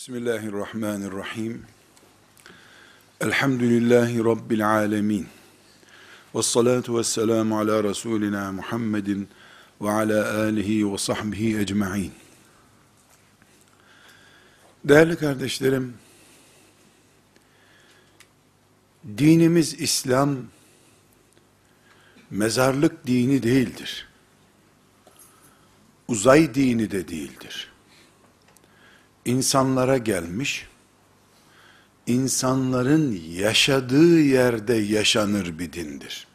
Bismillahirrahmanirrahim. Elhamdülillahi Rabbil alemin. Ve salatu ve selamu ala Resulina Muhammedin ve ala alihi ve sahbihi ecma'in. Değerli kardeşlerim, dinimiz İslam, mezarlık dini değildir. Uzay dini de değildir insanlara gelmiş, insanların yaşadığı yerde yaşanır bir dindir.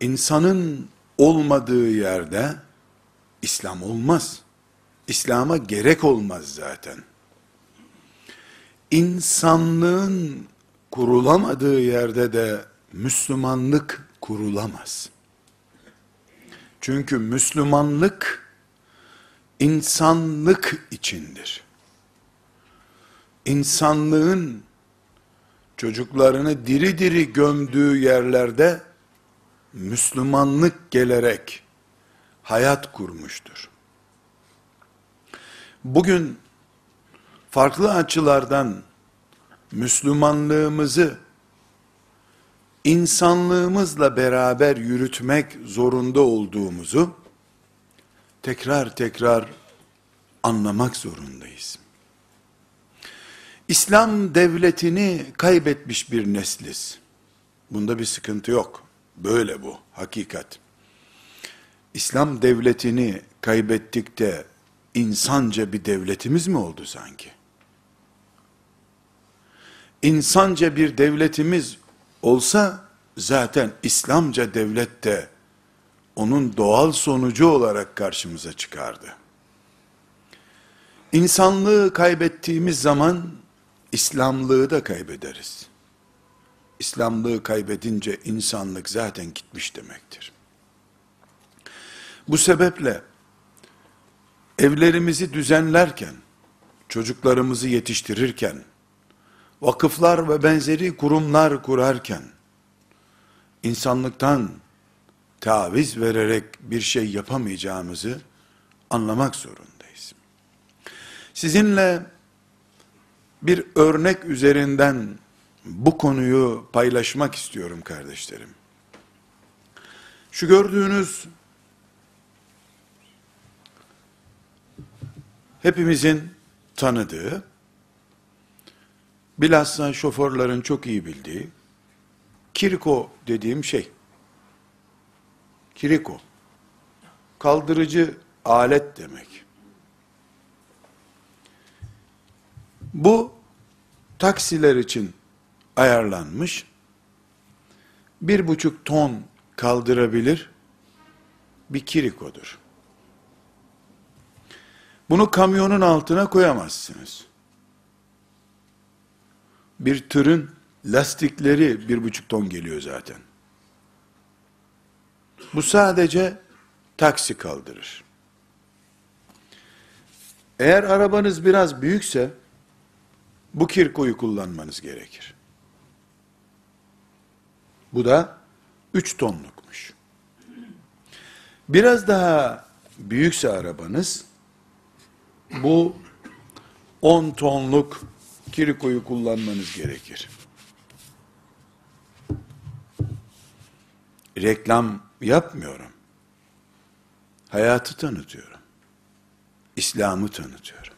İnsanın olmadığı yerde İslam olmaz. İslam'a gerek olmaz zaten. İnsanlığın kurulamadığı yerde de Müslümanlık kurulamaz. Çünkü Müslümanlık insanlık içindir. İnsanlığın çocuklarını diri diri gömdüğü yerlerde Müslümanlık gelerek hayat kurmuştur. Bugün farklı açılardan Müslümanlığımızı insanlığımızla beraber yürütmek zorunda olduğumuzu tekrar tekrar anlamak zorundayız. İslam devletini kaybetmiş bir nesliz. Bunda bir sıkıntı yok. Böyle bu, hakikat. İslam devletini kaybettik de insanca bir devletimiz mi oldu sanki? İnsanca bir devletimiz olsa zaten İslamca devlet de onun doğal sonucu olarak karşımıza çıkardı. İnsanlığı kaybettiğimiz zaman İslamlığı da kaybederiz. İslamlığı kaybedince insanlık zaten gitmiş demektir. Bu sebeple evlerimizi düzenlerken, çocuklarımızı yetiştirirken, vakıflar ve benzeri kurumlar kurarken, insanlıktan taviz vererek bir şey yapamayacağımızı anlamak zorundayız. Sizinle bir örnek üzerinden bu konuyu paylaşmak istiyorum kardeşlerim. Şu gördüğünüz hepimizin tanıdığı, bilhassa şoförlerin çok iyi bildiği, kirko dediğim şey. Kiriko. Kaldırıcı alet demek. Bu taksiler için ayarlanmış. Bir buçuk ton kaldırabilir bir kirikodur. Bunu kamyonun altına koyamazsınız. Bir tırın lastikleri bir buçuk ton geliyor zaten. Bu sadece taksi kaldırır. Eğer arabanız biraz büyükse, bu kirkoyu kullanmanız gerekir. Bu da 3 tonlukmuş. Biraz daha büyükse arabanız, bu 10 tonluk kirikoyu kullanmanız gerekir. Reklam yapmıyorum. Hayatı tanıtıyorum. İslam'ı tanıtıyorum.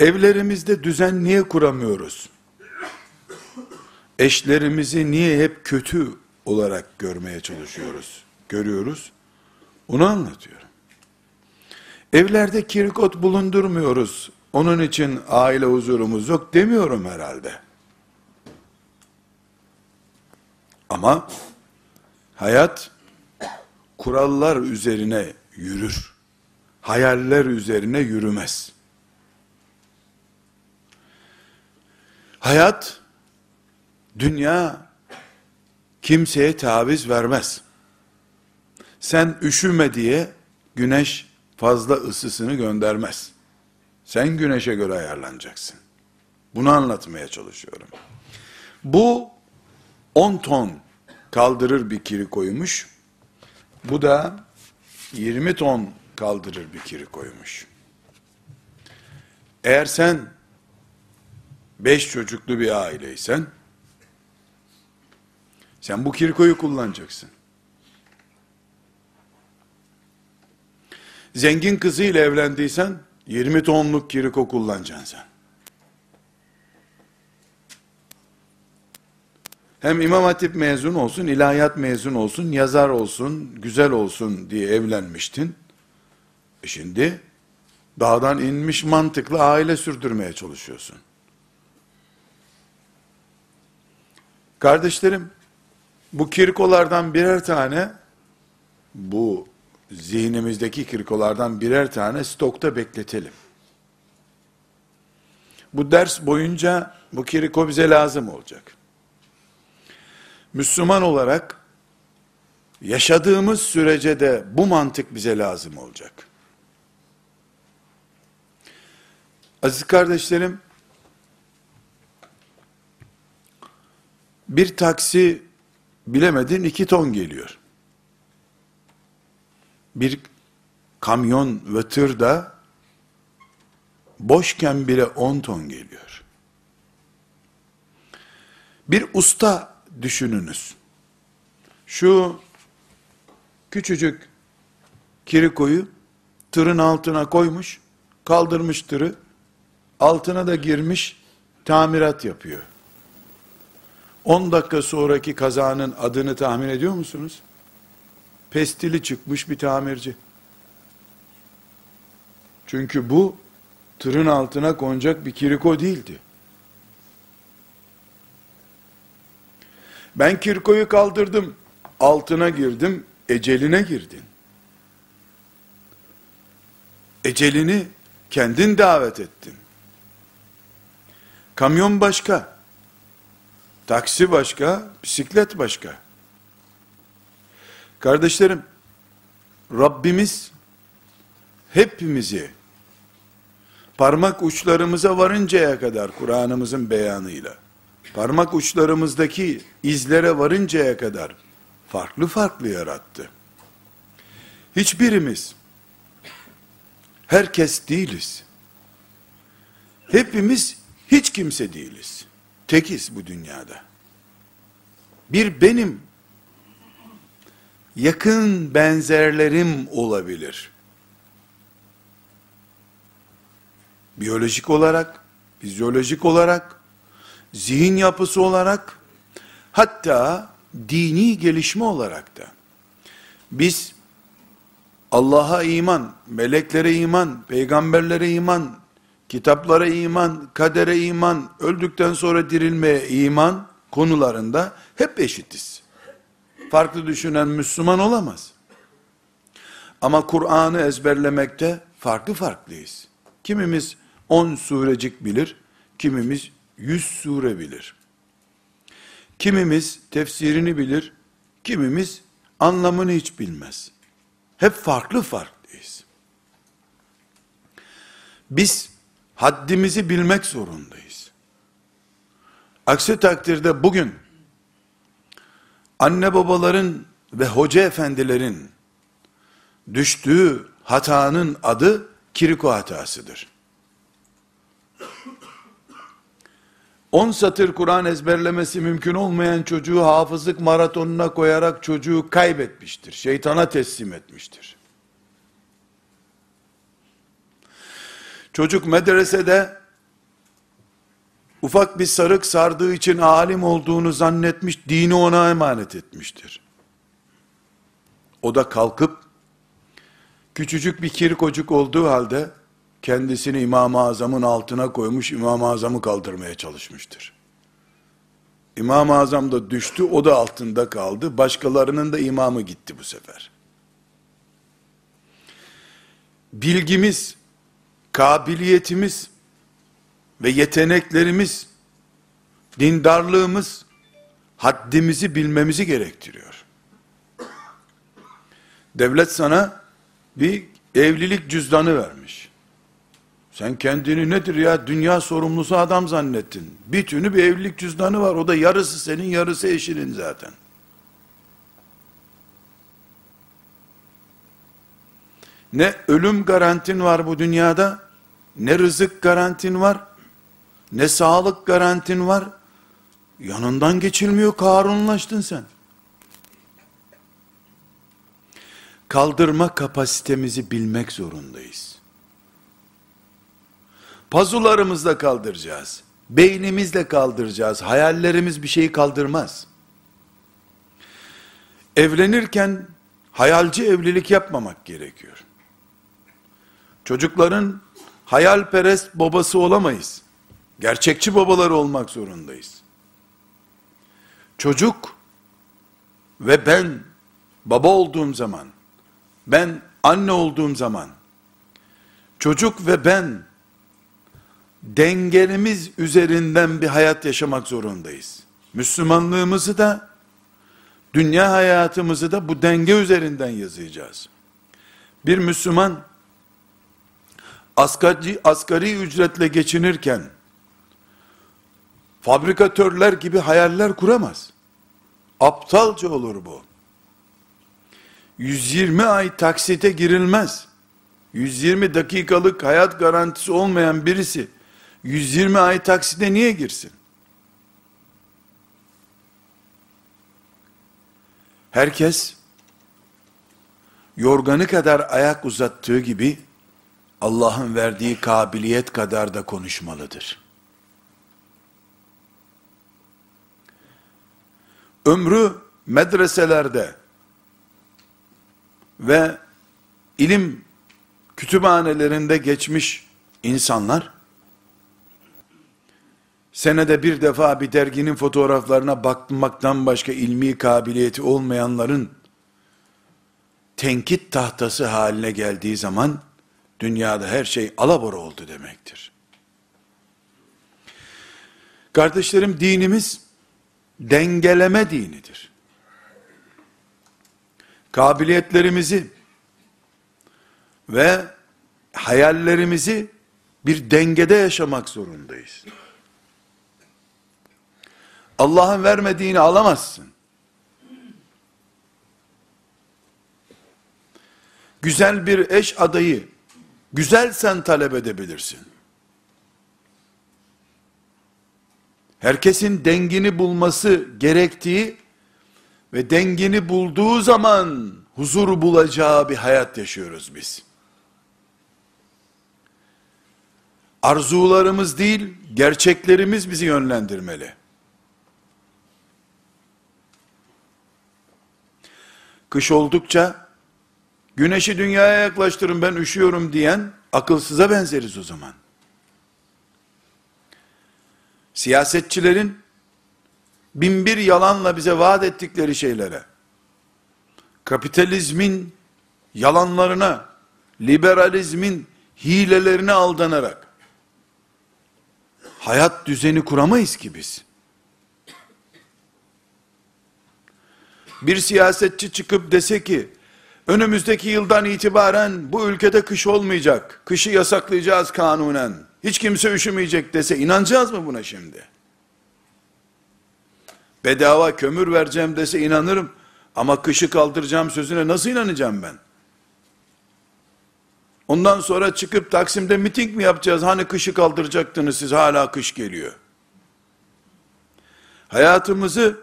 Evlerimizde düzen niye kuramıyoruz? Eşlerimizi niye hep kötü olarak görmeye çalışıyoruz? Görüyoruz. Onu anlatıyorum. Evlerde kirikot bulundurmuyoruz. Onun için aile huzurumuz yok demiyorum herhalde. Ama hayat kurallar üzerine yürür. Hayaller üzerine yürümez. Hayat, dünya kimseye taviz vermez. Sen üşüme diye güneş fazla ısısını göndermez. Sen güneşe göre ayarlanacaksın. Bunu anlatmaya çalışıyorum. Bu 10 ton kaldırır bir kiri koymuş. Bu da 20 ton kaldırır bir kiri koymuş. Eğer sen beş çocuklu bir aileysen, sen bu kirkoyu kullanacaksın. Zengin kızıyla evlendiysen, 20 tonluk kiriko kullanacaksın sen. Hem İmam Hatip mezun olsun, ilahiyat mezun olsun, yazar olsun, güzel olsun diye evlenmiştin. E şimdi dağdan inmiş mantıklı aile sürdürmeye çalışıyorsun. Kardeşlerim, bu kirkolardan birer tane, bu zihnimizdeki kirkolardan birer tane stokta bekletelim. Bu ders boyunca bu kiriko bize lazım olacak. Müslüman olarak yaşadığımız sürece de bu mantık bize lazım olacak. Aziz kardeşlerim, bir taksi bilemedin iki ton geliyor. Bir kamyon ve tır da boşken bile on ton geliyor. Bir usta düşününüz. Şu küçücük kirikoyu tırın altına koymuş, kaldırmış tırı, altına da girmiş, tamirat yapıyor. 10 dakika sonraki kazanın adını tahmin ediyor musunuz? Pestili çıkmış bir tamirci. Çünkü bu tırın altına konacak bir kiriko değildi. Ben kirkoyu kaldırdım, altına girdim, eceline girdin. Ecelini kendin davet ettin. Kamyon başka, taksi başka, bisiklet başka. Kardeşlerim, Rabbimiz hepimizi parmak uçlarımıza varıncaya kadar Kur'an'ımızın beyanıyla parmak uçlarımızdaki izlere varıncaya kadar farklı farklı yarattı. Hiçbirimiz herkes değiliz. Hepimiz hiç kimse değiliz. Tekiz bu dünyada. Bir benim yakın benzerlerim olabilir. Biyolojik olarak, fizyolojik olarak, zihin yapısı olarak, hatta dini gelişme olarak da, biz Allah'a iman, meleklere iman, peygamberlere iman, kitaplara iman, kadere iman, öldükten sonra dirilmeye iman konularında hep eşitiz. Farklı düşünen Müslüman olamaz. Ama Kur'an'ı ezberlemekte farklı farklıyız. Kimimiz 10 surecik bilir, kimimiz 100 sure bilir. Kimimiz tefsirini bilir, kimimiz anlamını hiç bilmez. Hep farklı farklıyız. Biz haddimizi bilmek zorundayız. Aksi takdirde bugün anne babaların ve hoca efendilerin düştüğü hatanın adı kiriko hatasıdır. 10 satır Kur'an ezberlemesi mümkün olmayan çocuğu hafızlık maratonuna koyarak çocuğu kaybetmiştir. Şeytana teslim etmiştir. Çocuk medresede ufak bir sarık sardığı için alim olduğunu zannetmiş, dini ona emanet etmiştir. O da kalkıp, küçücük bir kirkocuk olduğu halde, kendisini İmam-ı Azam'ın altına koymuş, İmam-ı Azam'ı kaldırmaya çalışmıştır. İmam-ı Azam da düştü, o da altında kaldı. Başkalarının da imamı gitti bu sefer. Bilgimiz, kabiliyetimiz ve yeteneklerimiz, dindarlığımız, haddimizi bilmemizi gerektiriyor. Devlet sana bir evlilik cüzdanı vermiş. Sen kendini nedir ya dünya sorumlusu adam zannettin. Bir tünü bir evlilik cüzdanı var. O da yarısı senin yarısı eşinin zaten. Ne ölüm garantin var bu dünyada, ne rızık garantin var, ne sağlık garantin var. Yanından geçilmiyor, Karunlaştın sen. Kaldırma kapasitemizi bilmek zorundayız. Pazularımızla kaldıracağız. Beynimizle kaldıracağız. Hayallerimiz bir şeyi kaldırmaz. Evlenirken hayalci evlilik yapmamak gerekiyor. Çocukların hayalperest babası olamayız. Gerçekçi babaları olmak zorundayız. Çocuk ve ben baba olduğum zaman, ben anne olduğum zaman, çocuk ve ben dengelimiz üzerinden bir hayat yaşamak zorundayız. Müslümanlığımızı da, dünya hayatımızı da bu denge üzerinden yazıyacağız. Bir Müslüman, asgari, asgari ücretle geçinirken, fabrikatörler gibi hayaller kuramaz. Aptalca olur bu. 120 ay taksite girilmez. 120 dakikalık hayat garantisi olmayan birisi 120 ay taksite niye girsin? Herkes yorganı kadar ayak uzattığı gibi Allah'ın verdiği kabiliyet kadar da konuşmalıdır. Ömrü medreselerde ve ilim kütüphanelerinde geçmiş insanlar senede bir defa bir derginin fotoğraflarına bakmaktan başka ilmi kabiliyeti olmayanların tenkit tahtası haline geldiği zaman dünyada her şey alabora oldu demektir. Kardeşlerim dinimiz dengeleme dinidir. Kabiliyetlerimizi ve hayallerimizi bir dengede yaşamak zorundayız. Allah'ın vermediğini alamazsın. Güzel bir eş adayı, güzel sen talep edebilirsin. Herkesin dengini bulması gerektiği ve dengini bulduğu zaman huzur bulacağı bir hayat yaşıyoruz biz. Arzularımız değil, gerçeklerimiz bizi yönlendirmeli. Kış oldukça güneşi dünyaya yaklaştırın ben üşüyorum diyen akılsıza benzeriz o zaman. Siyasetçilerin binbir yalanla bize vaat ettikleri şeylere, kapitalizmin yalanlarına, liberalizmin hilelerine aldanarak, hayat düzeni kuramayız ki biz. Bir siyasetçi çıkıp dese ki, önümüzdeki yıldan itibaren bu ülkede kış olmayacak, kışı yasaklayacağız kanunen, hiç kimse üşümeyecek dese, inanacağız mı buna şimdi? Bedava kömür vereceğim dese inanırım, ama kışı kaldıracağım sözüne nasıl inanacağım ben? Ondan sonra çıkıp Taksim'de miting mi yapacağız? Hani kışı kaldıracaktınız siz hala kış geliyor. Hayatımızı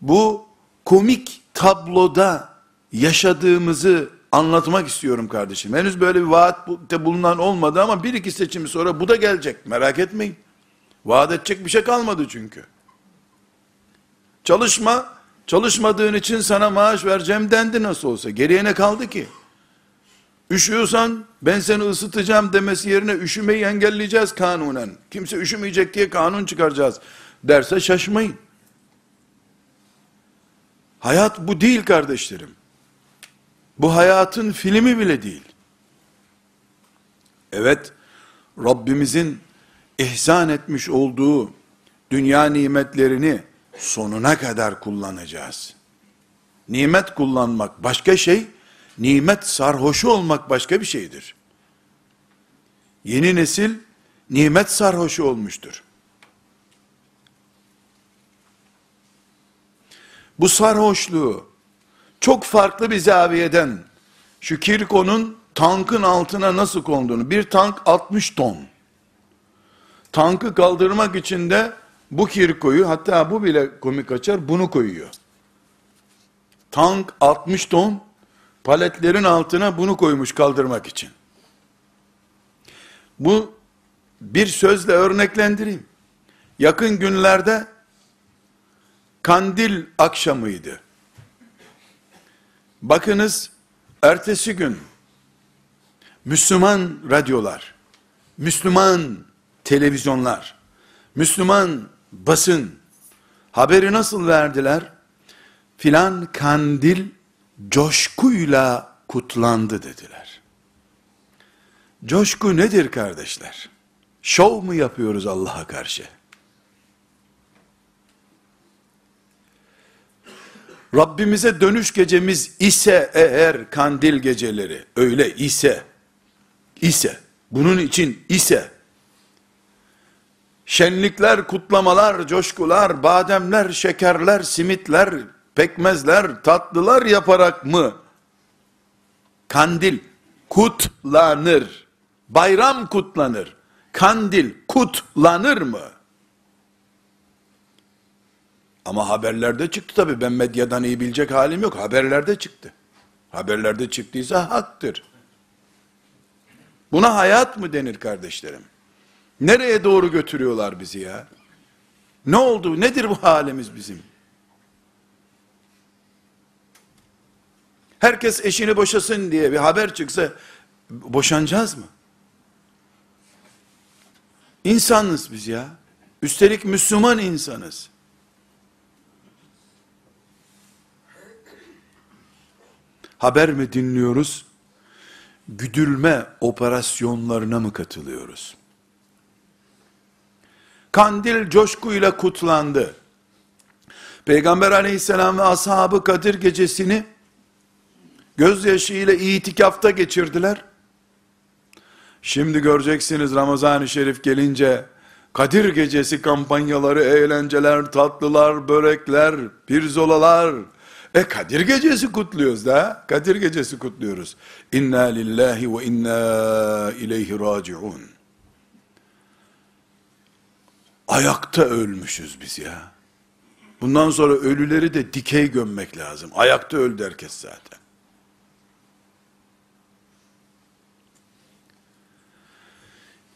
bu komik tabloda yaşadığımızı anlatmak istiyorum kardeşim. Henüz böyle bir vaatte bulunan olmadı ama bir iki seçim sonra bu da gelecek. Merak etmeyin. Vaat edecek bir şey kalmadı çünkü. Çalışma, çalışmadığın için sana maaş vereceğim dendi nasıl olsa. Geriye ne kaldı ki? Üşüyorsan ben seni ısıtacağım demesi yerine üşümeyi engelleyeceğiz kanunen. Kimse üşümeyecek diye kanun çıkaracağız derse şaşmayın. Hayat bu değil kardeşlerim. Bu hayatın filmi bile değil. Evet, Rabbimizin ihsan etmiş olduğu dünya nimetlerini sonuna kadar kullanacağız. Nimet kullanmak başka şey, nimet sarhoşu olmak başka bir şeydir. Yeni nesil nimet sarhoşu olmuştur. Bu sarhoşluğu çok farklı bir zaviyeden şu Kirko'nun tankın altına nasıl konduğunu. Bir tank 60 ton. Tankı kaldırmak için de bu kirkoyu hatta bu bile komik açar bunu koyuyor. Tank 60 ton paletlerin altına bunu koymuş kaldırmak için. Bu bir sözle örneklendireyim. Yakın günlerde kandil akşamıydı. Bakınız ertesi gün Müslüman radyolar, Müslüman televizyonlar, Müslüman basın haberi nasıl verdiler? Filan kandil coşkuyla kutlandı dediler. Coşku nedir kardeşler? Şov mu yapıyoruz Allah'a karşı? Rabbimize dönüş gecemiz ise eğer kandil geceleri öyle ise ise bunun için ise şenlikler, kutlamalar, coşkular, bademler, şekerler, simitler, pekmezler, tatlılar yaparak mı kandil kutlanır? Bayram kutlanır. Kandil kutlanır mı? Ama haberlerde çıktı tabi. Ben medyadan iyi bilecek halim yok. Haberlerde çıktı. Haberlerde çıktıysa haktır. Buna hayat mı denir kardeşlerim? Nereye doğru götürüyorlar bizi ya? Ne oldu? Nedir bu halimiz bizim? Herkes eşini boşasın diye bir haber çıksa boşanacağız mı? İnsanız biz ya. Üstelik Müslüman insanız. Haber mi dinliyoruz? Güdülme operasyonlarına mı katılıyoruz? Kandil coşkuyla kutlandı. Peygamber aleyhisselam ve ashabı Kadir gecesini gözyaşı ile itikafta geçirdiler. Şimdi göreceksiniz Ramazan-ı Şerif gelince Kadir gecesi kampanyaları, eğlenceler, tatlılar, börekler, pirzolalar. E Kadir gecesi kutluyoruz da. Kadir gecesi kutluyoruz. İnna lillahi ve inna ileyhi raciun. Ayakta ölmüşüz biz ya. Bundan sonra ölüleri de dikey gömmek lazım. Ayakta öldü herkes zaten.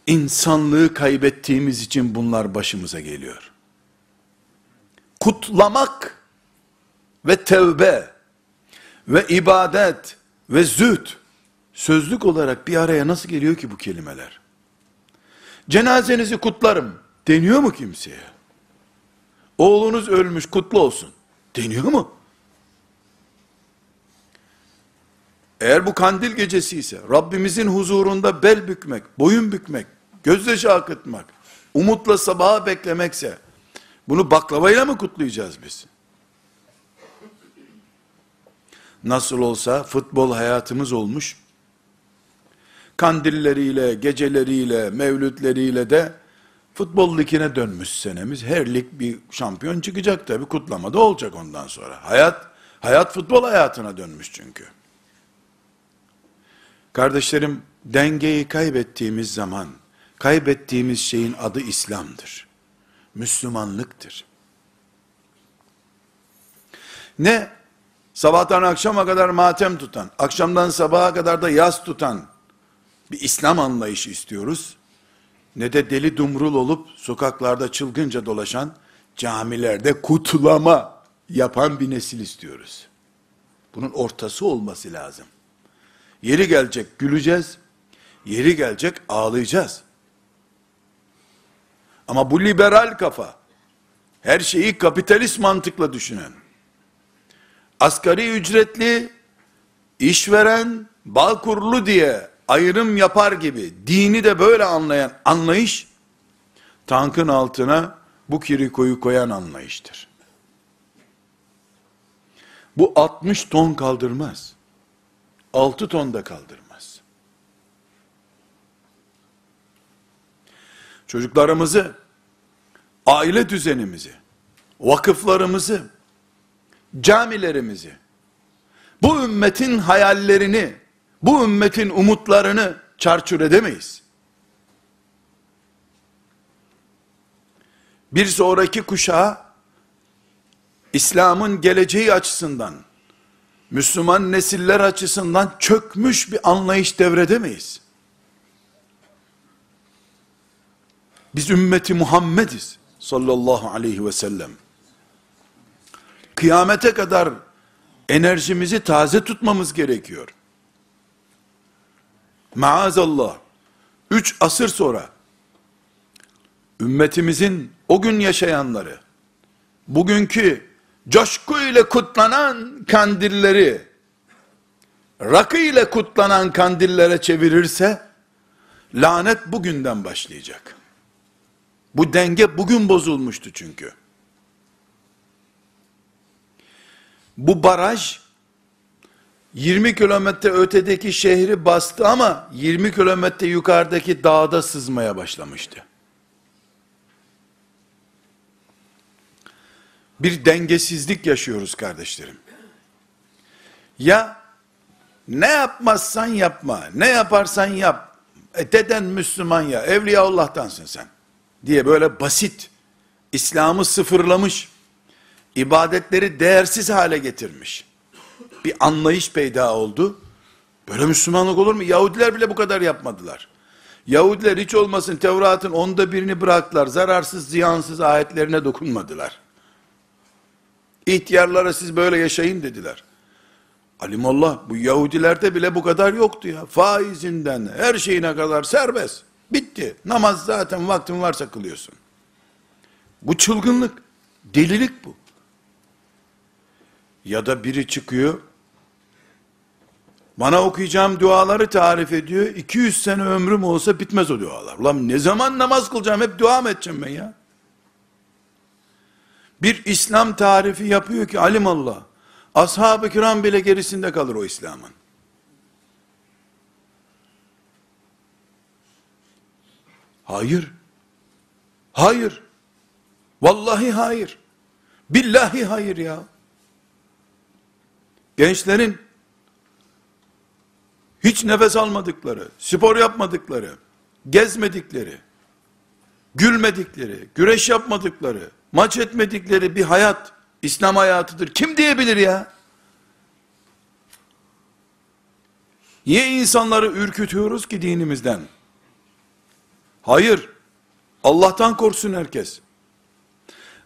İnsanlığı kaybettiğimiz için bunlar başımıza geliyor. Kutlamak ve tevbe ve ibadet ve zühd sözlük olarak bir araya nasıl geliyor ki bu kelimeler? Cenazenizi kutlarım deniyor mu kimseye? Oğlunuz ölmüş kutlu olsun deniyor mu? Eğer bu kandil gecesi ise Rabbimizin huzurunda bel bükmek, boyun bükmek, gözyaşı akıtmak, umutla sabaha beklemekse, bunu baklavayla mı kutlayacağız biz? Nasıl olsa futbol hayatımız olmuş, kandilleriyle, geceleriyle, mevlütleriyle de futbol ligine dönmüş senemiz. Her lig bir şampiyon çıkacak tabi, kutlama da olacak ondan sonra. Hayat, hayat futbol hayatına dönmüş çünkü. Kardeşlerim, dengeyi kaybettiğimiz zaman, kaybettiğimiz şeyin adı İslam'dır. Müslümanlıktır. Ne? Sabahtan akşama kadar matem tutan, akşamdan sabaha kadar da yas tutan bir İslam anlayışı istiyoruz. Ne de deli dumrul olup sokaklarda çılgınca dolaşan, camilerde kutlama yapan bir nesil istiyoruz. Bunun ortası olması lazım. Yeri gelecek güleceğiz, yeri gelecek ağlayacağız. Ama bu liberal kafa, her şeyi kapitalist mantıkla düşünen, asgari ücretli, işveren, balkurlu diye ayrım yapar gibi, dini de böyle anlayan anlayış, tankın altına bu kirikoyu koyan anlayıştır. Bu 60 ton kaldırmaz. 6 ton da kaldırmaz. Çocuklarımızı, aile düzenimizi, vakıflarımızı, camilerimizi, bu ümmetin hayallerini, bu ümmetin umutlarını çarçur edemeyiz. Bir sonraki kuşağa İslam'ın geleceği açısından, Müslüman nesiller açısından çökmüş bir anlayış devredemeyiz. Biz ümmeti Muhammediz sallallahu aleyhi ve sellem. Kıyamete kadar enerjimizi taze tutmamız gerekiyor. Maazallah, üç asır sonra, ümmetimizin o gün yaşayanları, bugünkü coşku ile kutlanan kandilleri, rakı ile kutlanan kandillere çevirirse, lanet bugünden başlayacak. Bu denge bugün bozulmuştu çünkü. Bu baraj 20 kilometre ötedeki şehri bastı ama 20 kilometre yukarıdaki dağda sızmaya başlamıştı. Bir dengesizlik yaşıyoruz kardeşlerim. Ya ne yapmazsan yapma, ne yaparsan yap. E deden Müslüman ya, Evliyaullah'tansın sen diye böyle basit, İslam'ı sıfırlamış, ibadetleri değersiz hale getirmiş. Bir anlayış peyda oldu. Böyle Müslümanlık olur mu? Yahudiler bile bu kadar yapmadılar. Yahudiler hiç olmasın Tevrat'ın onda birini bıraktılar. Zararsız, ziyansız ayetlerine dokunmadılar. İhtiyarlara siz böyle yaşayın dediler. Alimallah bu Yahudilerde bile bu kadar yoktu ya. Faizinden her şeyine kadar serbest. Bitti. Namaz zaten vaktin varsa kılıyorsun. Bu çılgınlık. Delilik bu. Ya da biri çıkıyor, bana okuyacağım duaları tarif ediyor, 200 sene ömrüm olsa bitmez o dualar. Ulan ne zaman namaz kılacağım, hep dua mı edeceğim ben ya? Bir İslam tarifi yapıyor ki alimallah, ashab-ı kiram bile gerisinde kalır o İslam'ın. Hayır. Hayır. Vallahi hayır. Billahi hayır ya. Gençlerin hiç nefes almadıkları, spor yapmadıkları, gezmedikleri, gülmedikleri, güreş yapmadıkları, maç etmedikleri bir hayat İslam hayatıdır. Kim diyebilir ya? Niye insanları ürkütüyoruz ki dinimizden? Hayır. Allah'tan korksun herkes.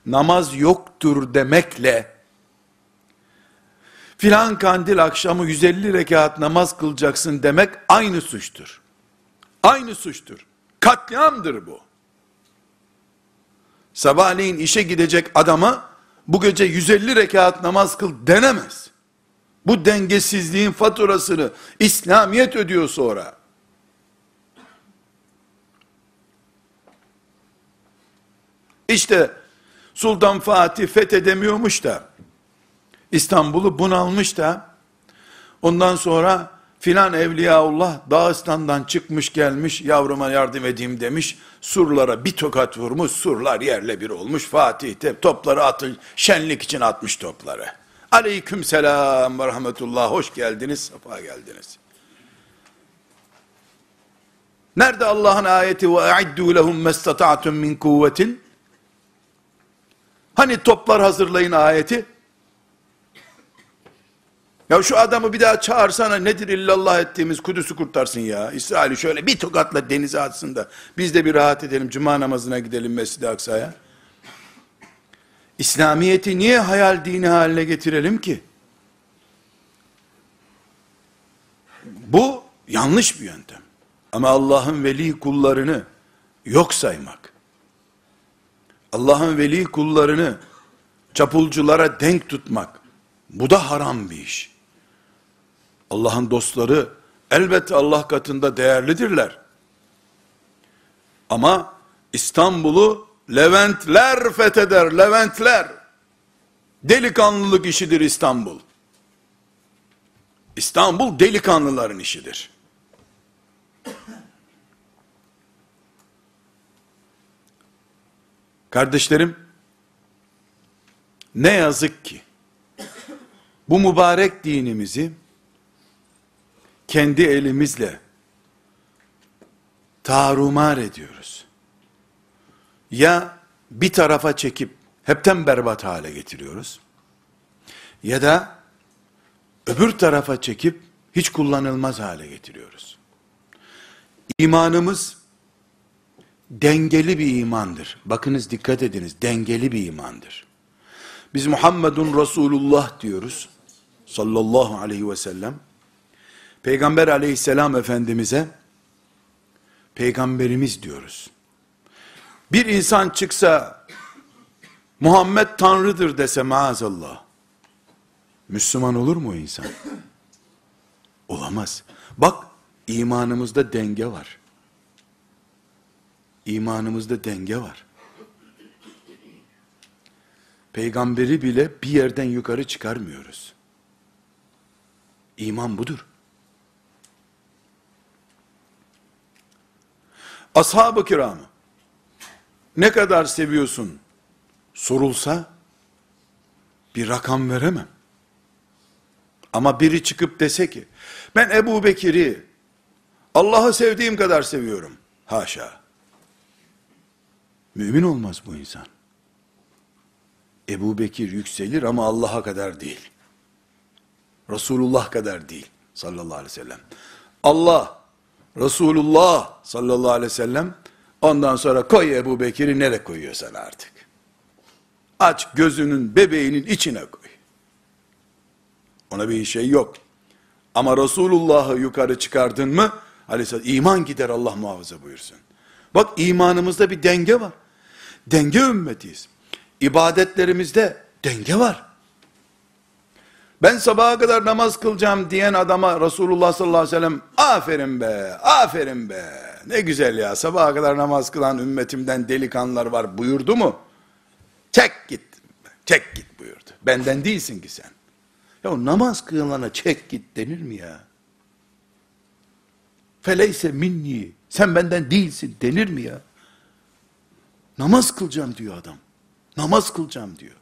Namaz yoktur demekle filan kandil akşamı 150 rekat namaz kılacaksın demek aynı suçtur. Aynı suçtur. Katliamdır bu. Sabahleyin işe gidecek adama bu gece 150 rekat namaz kıl denemez. Bu dengesizliğin faturasını İslamiyet ödüyor sonra. İşte Sultan Fatih fethedemiyormuş da İstanbul'u bunalmış da ondan sonra filan Evliyaullah Dağıstan'dan çıkmış gelmiş yavruma yardım edeyim demiş surlara bir tokat vurmuş surlar yerle bir olmuş Fatih de topları atın şenlik için atmış topları. Aleyküm selam ve rahmetullah hoş geldiniz safa geldiniz. Nerede Allah'ın ayeti? Ve a'iddu lehum mestata'tum min kuvvetin? Hani toplar hazırlayın ayeti ya şu adamı bir daha çağırsana nedir illallah ettiğimiz Kudüs'ü kurtarsın ya. İsrail'i şöyle bir tokatla denize atsın da biz de bir rahat edelim. Cuma namazına gidelim Mescid-i Aksa'ya. İslamiyet'i niye hayal dini haline getirelim ki? Bu yanlış bir yöntem. Ama Allah'ın veli kullarını yok saymak, Allah'ın veli kullarını çapulculara denk tutmak, bu da haram bir iş. Allah'ın dostları elbette Allah katında değerlidirler. Ama İstanbul'u Leventler fetheder, Leventler. Delikanlılık işidir İstanbul. İstanbul delikanlıların işidir. Kardeşlerim, ne yazık ki bu mübarek dinimizi kendi elimizle tarumar ediyoruz. Ya bir tarafa çekip hepten berbat hale getiriyoruz. Ya da öbür tarafa çekip hiç kullanılmaz hale getiriyoruz. İmanımız dengeli bir imandır. Bakınız dikkat ediniz, dengeli bir imandır. Biz Muhammedun Resulullah diyoruz. Sallallahu aleyhi ve sellem. Peygamber aleyhisselam efendimize peygamberimiz diyoruz. Bir insan çıksa Muhammed Tanrı'dır dese maazallah. Müslüman olur mu o insan? Olamaz. Bak imanımızda denge var. İmanımızda denge var. Peygamberi bile bir yerden yukarı çıkarmıyoruz. İman budur. Ashab-ı kiramı ne kadar seviyorsun sorulsa bir rakam veremem. Ama biri çıkıp dese ki ben Ebu Bekir'i Allah'ı sevdiğim kadar seviyorum. Haşa. Mümin olmaz bu insan. Ebu Bekir yükselir ama Allah'a kadar değil. Resulullah kadar değil sallallahu aleyhi ve sellem. Allah, Resulullah sallallahu aleyhi ve sellem ondan sonra koy Ebu Bekir'i nereye koyuyorsan artık. Aç gözünün bebeğinin içine koy. Ona bir şey yok. Ama Resulullah'ı yukarı çıkardın mı aleyhisselam iman gider Allah muhafaza buyursun. Bak imanımızda bir denge var. Denge ümmetiyiz. İbadetlerimizde denge var. Ben sabaha kadar namaz kılacağım diyen adama Resulullah sallallahu aleyhi ve sellem aferin be, aferin be. Ne güzel ya sabaha kadar namaz kılan ümmetimden delikanlılar var buyurdu mu? Çek git, çek git buyurdu. Benden değilsin ki sen. Ya namaz kılana çek git denir mi ya? Feleyse minni, sen benden değilsin denir mi ya? Namaz kılacağım diyor adam. Namaz kılacağım diyor.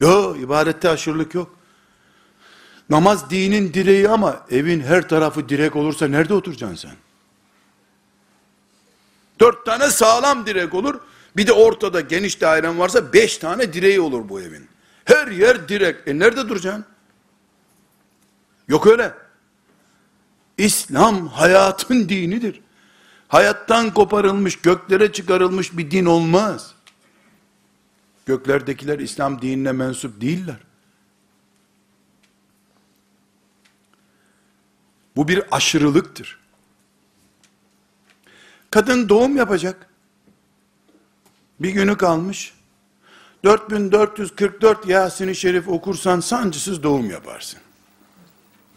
Yo ibadette aşırılık yok. Namaz dinin direği ama evin her tarafı direk olursa nerede oturacaksın sen? Dört tane sağlam direk olur. Bir de ortada geniş dairen varsa beş tane direği olur bu evin. Her yer direk. E nerede duracaksın? Yok öyle. İslam hayatın dinidir. Hayattan koparılmış, göklere çıkarılmış bir din olmaz. Göklerdekiler İslam dinine mensup değiller. Bu bir aşırılıktır. Kadın doğum yapacak. Bir günü kalmış. 4444 Yasin-i Şerif okursan sancısız doğum yaparsın.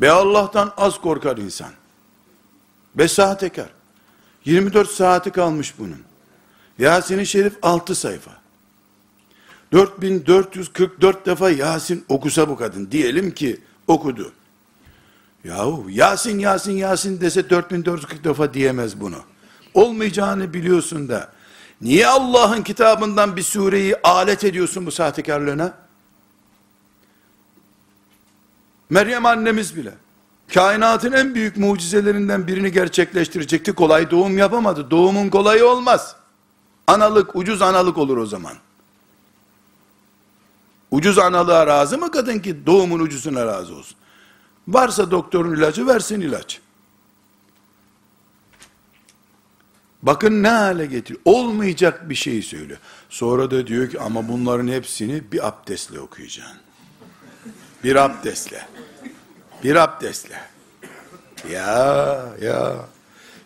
Be Allah'tan az korkar insan. Be sahtekar. 24 saati kalmış bunun. Yasin-i Şerif 6 sayfa. 4444 defa Yasin okusa bu kadın. Diyelim ki okudu. Yahu Yasin Yasin Yasin dese 4440 defa diyemez bunu. Olmayacağını biliyorsun da niye Allah'ın kitabından bir sureyi alet ediyorsun bu sahtekarlığına? Meryem annemiz bile kainatın en büyük mucizelerinden birini gerçekleştirecekti. Kolay doğum yapamadı. Doğumun kolayı olmaz. Analık, ucuz analık olur o zaman. Ucuz analığa razı mı kadın ki doğumun ucuzuna razı olsun? Varsa doktorun ilacı versin ilaç. Bakın ne hale getiriyor. Olmayacak bir şey söylüyor. Sonra da diyor ki ama bunların hepsini bir abdestle okuyacaksın. Bir abdestle. Bir abdestle. Ya ya.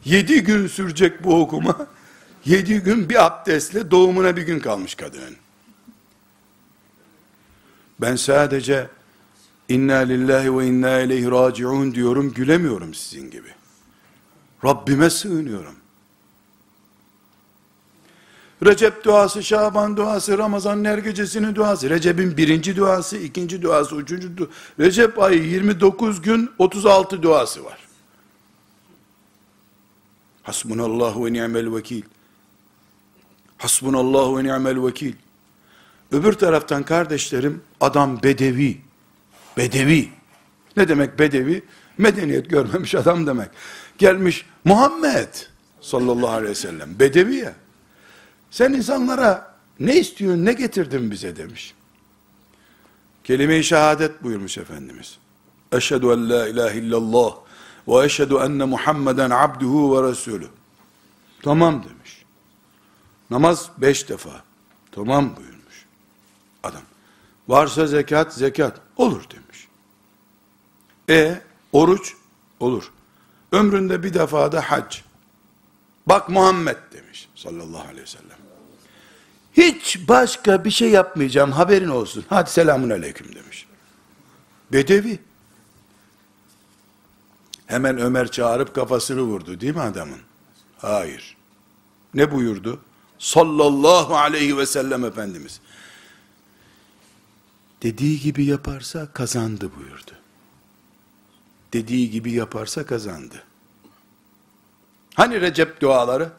Yedi gün sürecek bu okuma. Yedi gün bir abdestle doğumuna bir gün kalmış kadının. Ben sadece inna lillahi ve inna ileyhi raciun diyorum gülemiyorum sizin gibi. Rabbime sığınıyorum. Recep duası, Şaban duası, Ramazan her gecesinin duası, Recep'in birinci duası, ikinci duası, üçüncü duası, Recep ayı 29 gün 36 duası var. Hasbunallahu ve ni'mel vekil. Hasbunallahu ve ni'mel vekil. Öbür taraftan kardeşlerim adam bedevi. Bedevi. Ne demek bedevi? Medeniyet görmemiş adam demek. Gelmiş Muhammed sallallahu aleyhi ve sellem. Bedevi ya. Sen insanlara ne istiyorsun, ne getirdin bize demiş. Kelime-i şehadet buyurmuş Efendimiz. Eşhedü en la ilahe illallah ve eşhedü enne Muhammeden abduhu ve resulü. Tamam demiş. Namaz beş defa. Tamam buyurmuş. Adam. Varsa zekat, zekat. Olur demiş. E oruç? Olur. Ömründe bir defa da hac. Bak Muhammed demiş sallallahu aleyhi ve sellem. Hiç başka bir şey yapmayacağım haberin olsun. Hadi selamun aleyküm demiş. Bedevi. Hemen Ömer çağırıp kafasını vurdu değil mi adamın? Hayır. Ne buyurdu? Sallallahu aleyhi ve sellem Efendimiz. Dediği gibi yaparsa kazandı buyurdu. Dediği gibi yaparsa kazandı. Hani Recep duaları?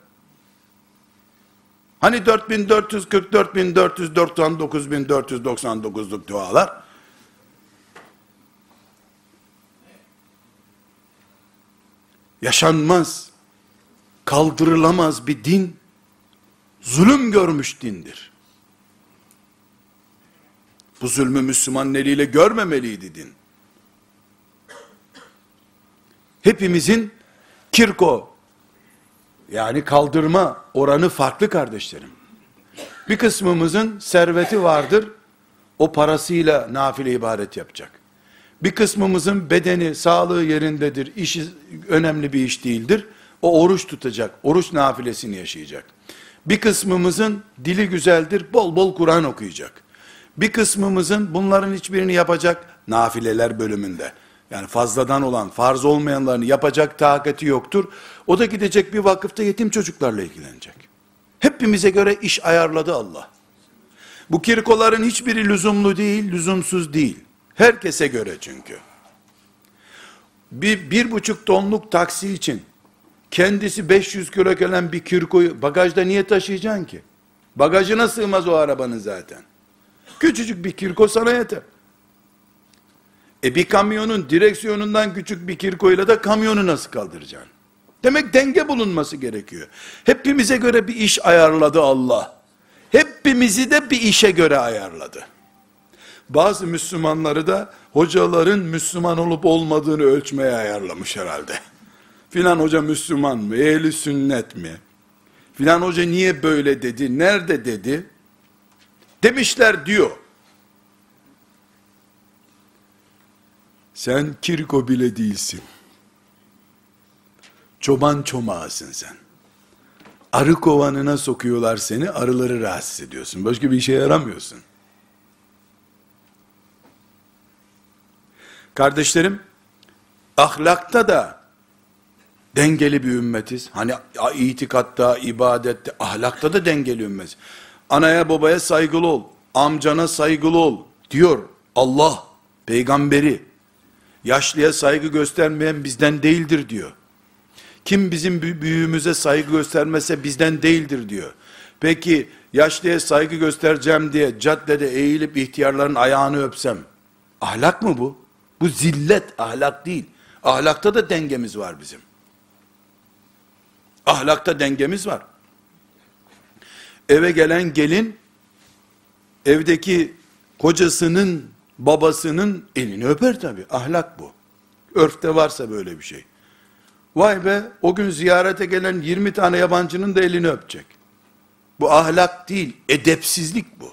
Hani 444499.499'luk dualar? Yaşanmaz, kaldırılamaz bir din, zulüm görmüş dindir. Bu zulmü Müslüman eliyle görmemeliydi din. Hepimizin kirko, yani kaldırma oranı farklı kardeşlerim. Bir kısmımızın serveti vardır, o parasıyla nafile ibadet yapacak. Bir kısmımızın bedeni, sağlığı yerindedir, işi önemli bir iş değildir. O oruç tutacak, oruç nafilesini yaşayacak. Bir kısmımızın dili güzeldir, bol bol Kur'an okuyacak. Bir kısmımızın bunların hiçbirini yapacak nafileler bölümünde. Yani fazladan olan, farz olmayanlarını yapacak takati yoktur. O da gidecek bir vakıfta yetim çocuklarla ilgilenecek. Hepimize göre iş ayarladı Allah. Bu kirkoların hiçbiri lüzumlu değil, lüzumsuz değil. Herkese göre çünkü. Bir, bir buçuk tonluk taksi için kendisi 500 kilo gelen bir kirkoyu bagajda niye taşıyacaksın ki? Bagajına sığmaz o arabanın zaten. Küçücük bir kirko sana yeter. E bir kamyonun direksiyonundan küçük bir kirkoyla da kamyonu nasıl kaldıracaksın? Demek denge bulunması gerekiyor. Hepimize göre bir iş ayarladı Allah. Hepimizi de bir işe göre ayarladı. Bazı Müslümanları da hocaların Müslüman olup olmadığını ölçmeye ayarlamış herhalde. Filan hoca Müslüman mı, ehli sünnet mi? Filan hoca niye böyle dedi, nerede dedi? Demişler diyor. Sen kirko bile değilsin. Çoban çomağısın sen. Arı kovanına sokuyorlar seni, arıları rahatsız ediyorsun. Başka bir işe yaramıyorsun. Kardeşlerim, ahlakta da dengeli bir ümmetiz. Hani itikatta, ibadette, ahlakta da dengeli ümmetiz. Anaya babaya saygılı ol, amcana saygılı ol diyor Allah, peygamberi. Yaşlıya saygı göstermeyen bizden değildir diyor. Kim bizim büyüğümüze saygı göstermese bizden değildir diyor. Peki yaşlıya saygı göstereceğim diye caddede eğilip ihtiyarların ayağını öpsem, ahlak mı bu? Bu zillet, ahlak değil. Ahlakta da dengemiz var bizim. Ahlakta dengemiz var. Eve gelen gelin, evdeki kocasının, babasının elini öper tabi. Ahlak bu. Örfte varsa böyle bir şey. Vay be, o gün ziyarete gelen 20 tane yabancının da elini öpecek. Bu ahlak değil, edepsizlik bu.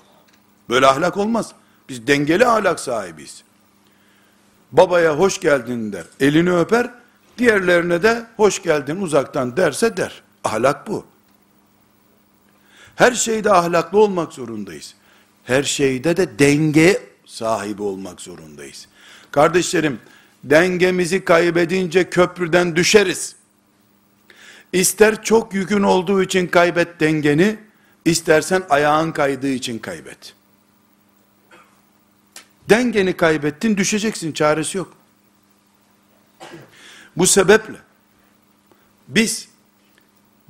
Böyle ahlak olmaz. Biz dengeli ahlak sahibiyiz. Babaya hoş geldin der, elini öper, diğerlerine de hoş geldin uzaktan derse der. Ahlak bu. Her şeyde ahlaklı olmak zorundayız. Her şeyde de denge sahibi olmak zorundayız. Kardeşlerim, dengemizi kaybedince köprüden düşeriz. İster çok yükün olduğu için kaybet dengeni, istersen ayağın kaydığı için kaybet. Dengeni kaybettin, düşeceksin, çaresi yok. Bu sebeple, biz,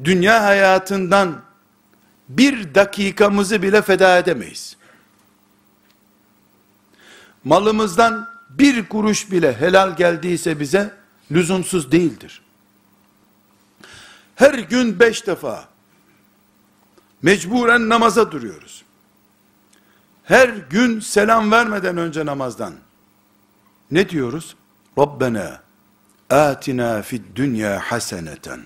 dünya hayatından, bir dakikamızı bile feda edemeyiz. Malımızdan bir kuruş bile helal geldiyse bize, lüzumsuz değildir. Her gün beş defa mecburen namaza duruyoruz. Her gün selam vermeden önce namazdan ne diyoruz? Rabbena atina fid dünya haseneten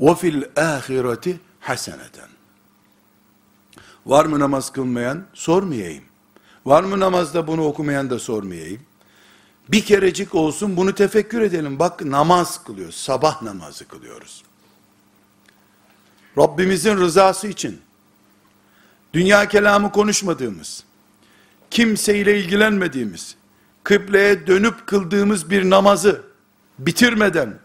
ve fil ahireti haseneten. Var mı namaz kılmayan? Sormayayım. Var mı namazda bunu okumayan da sormayayım. Bir kerecik olsun bunu tefekkür edelim. Bak namaz kılıyoruz. Sabah namazı kılıyoruz. Rabbimizin rızası için dünya kelamı konuşmadığımız, kimseyle ilgilenmediğimiz, kıbleye dönüp kıldığımız bir namazı bitirmeden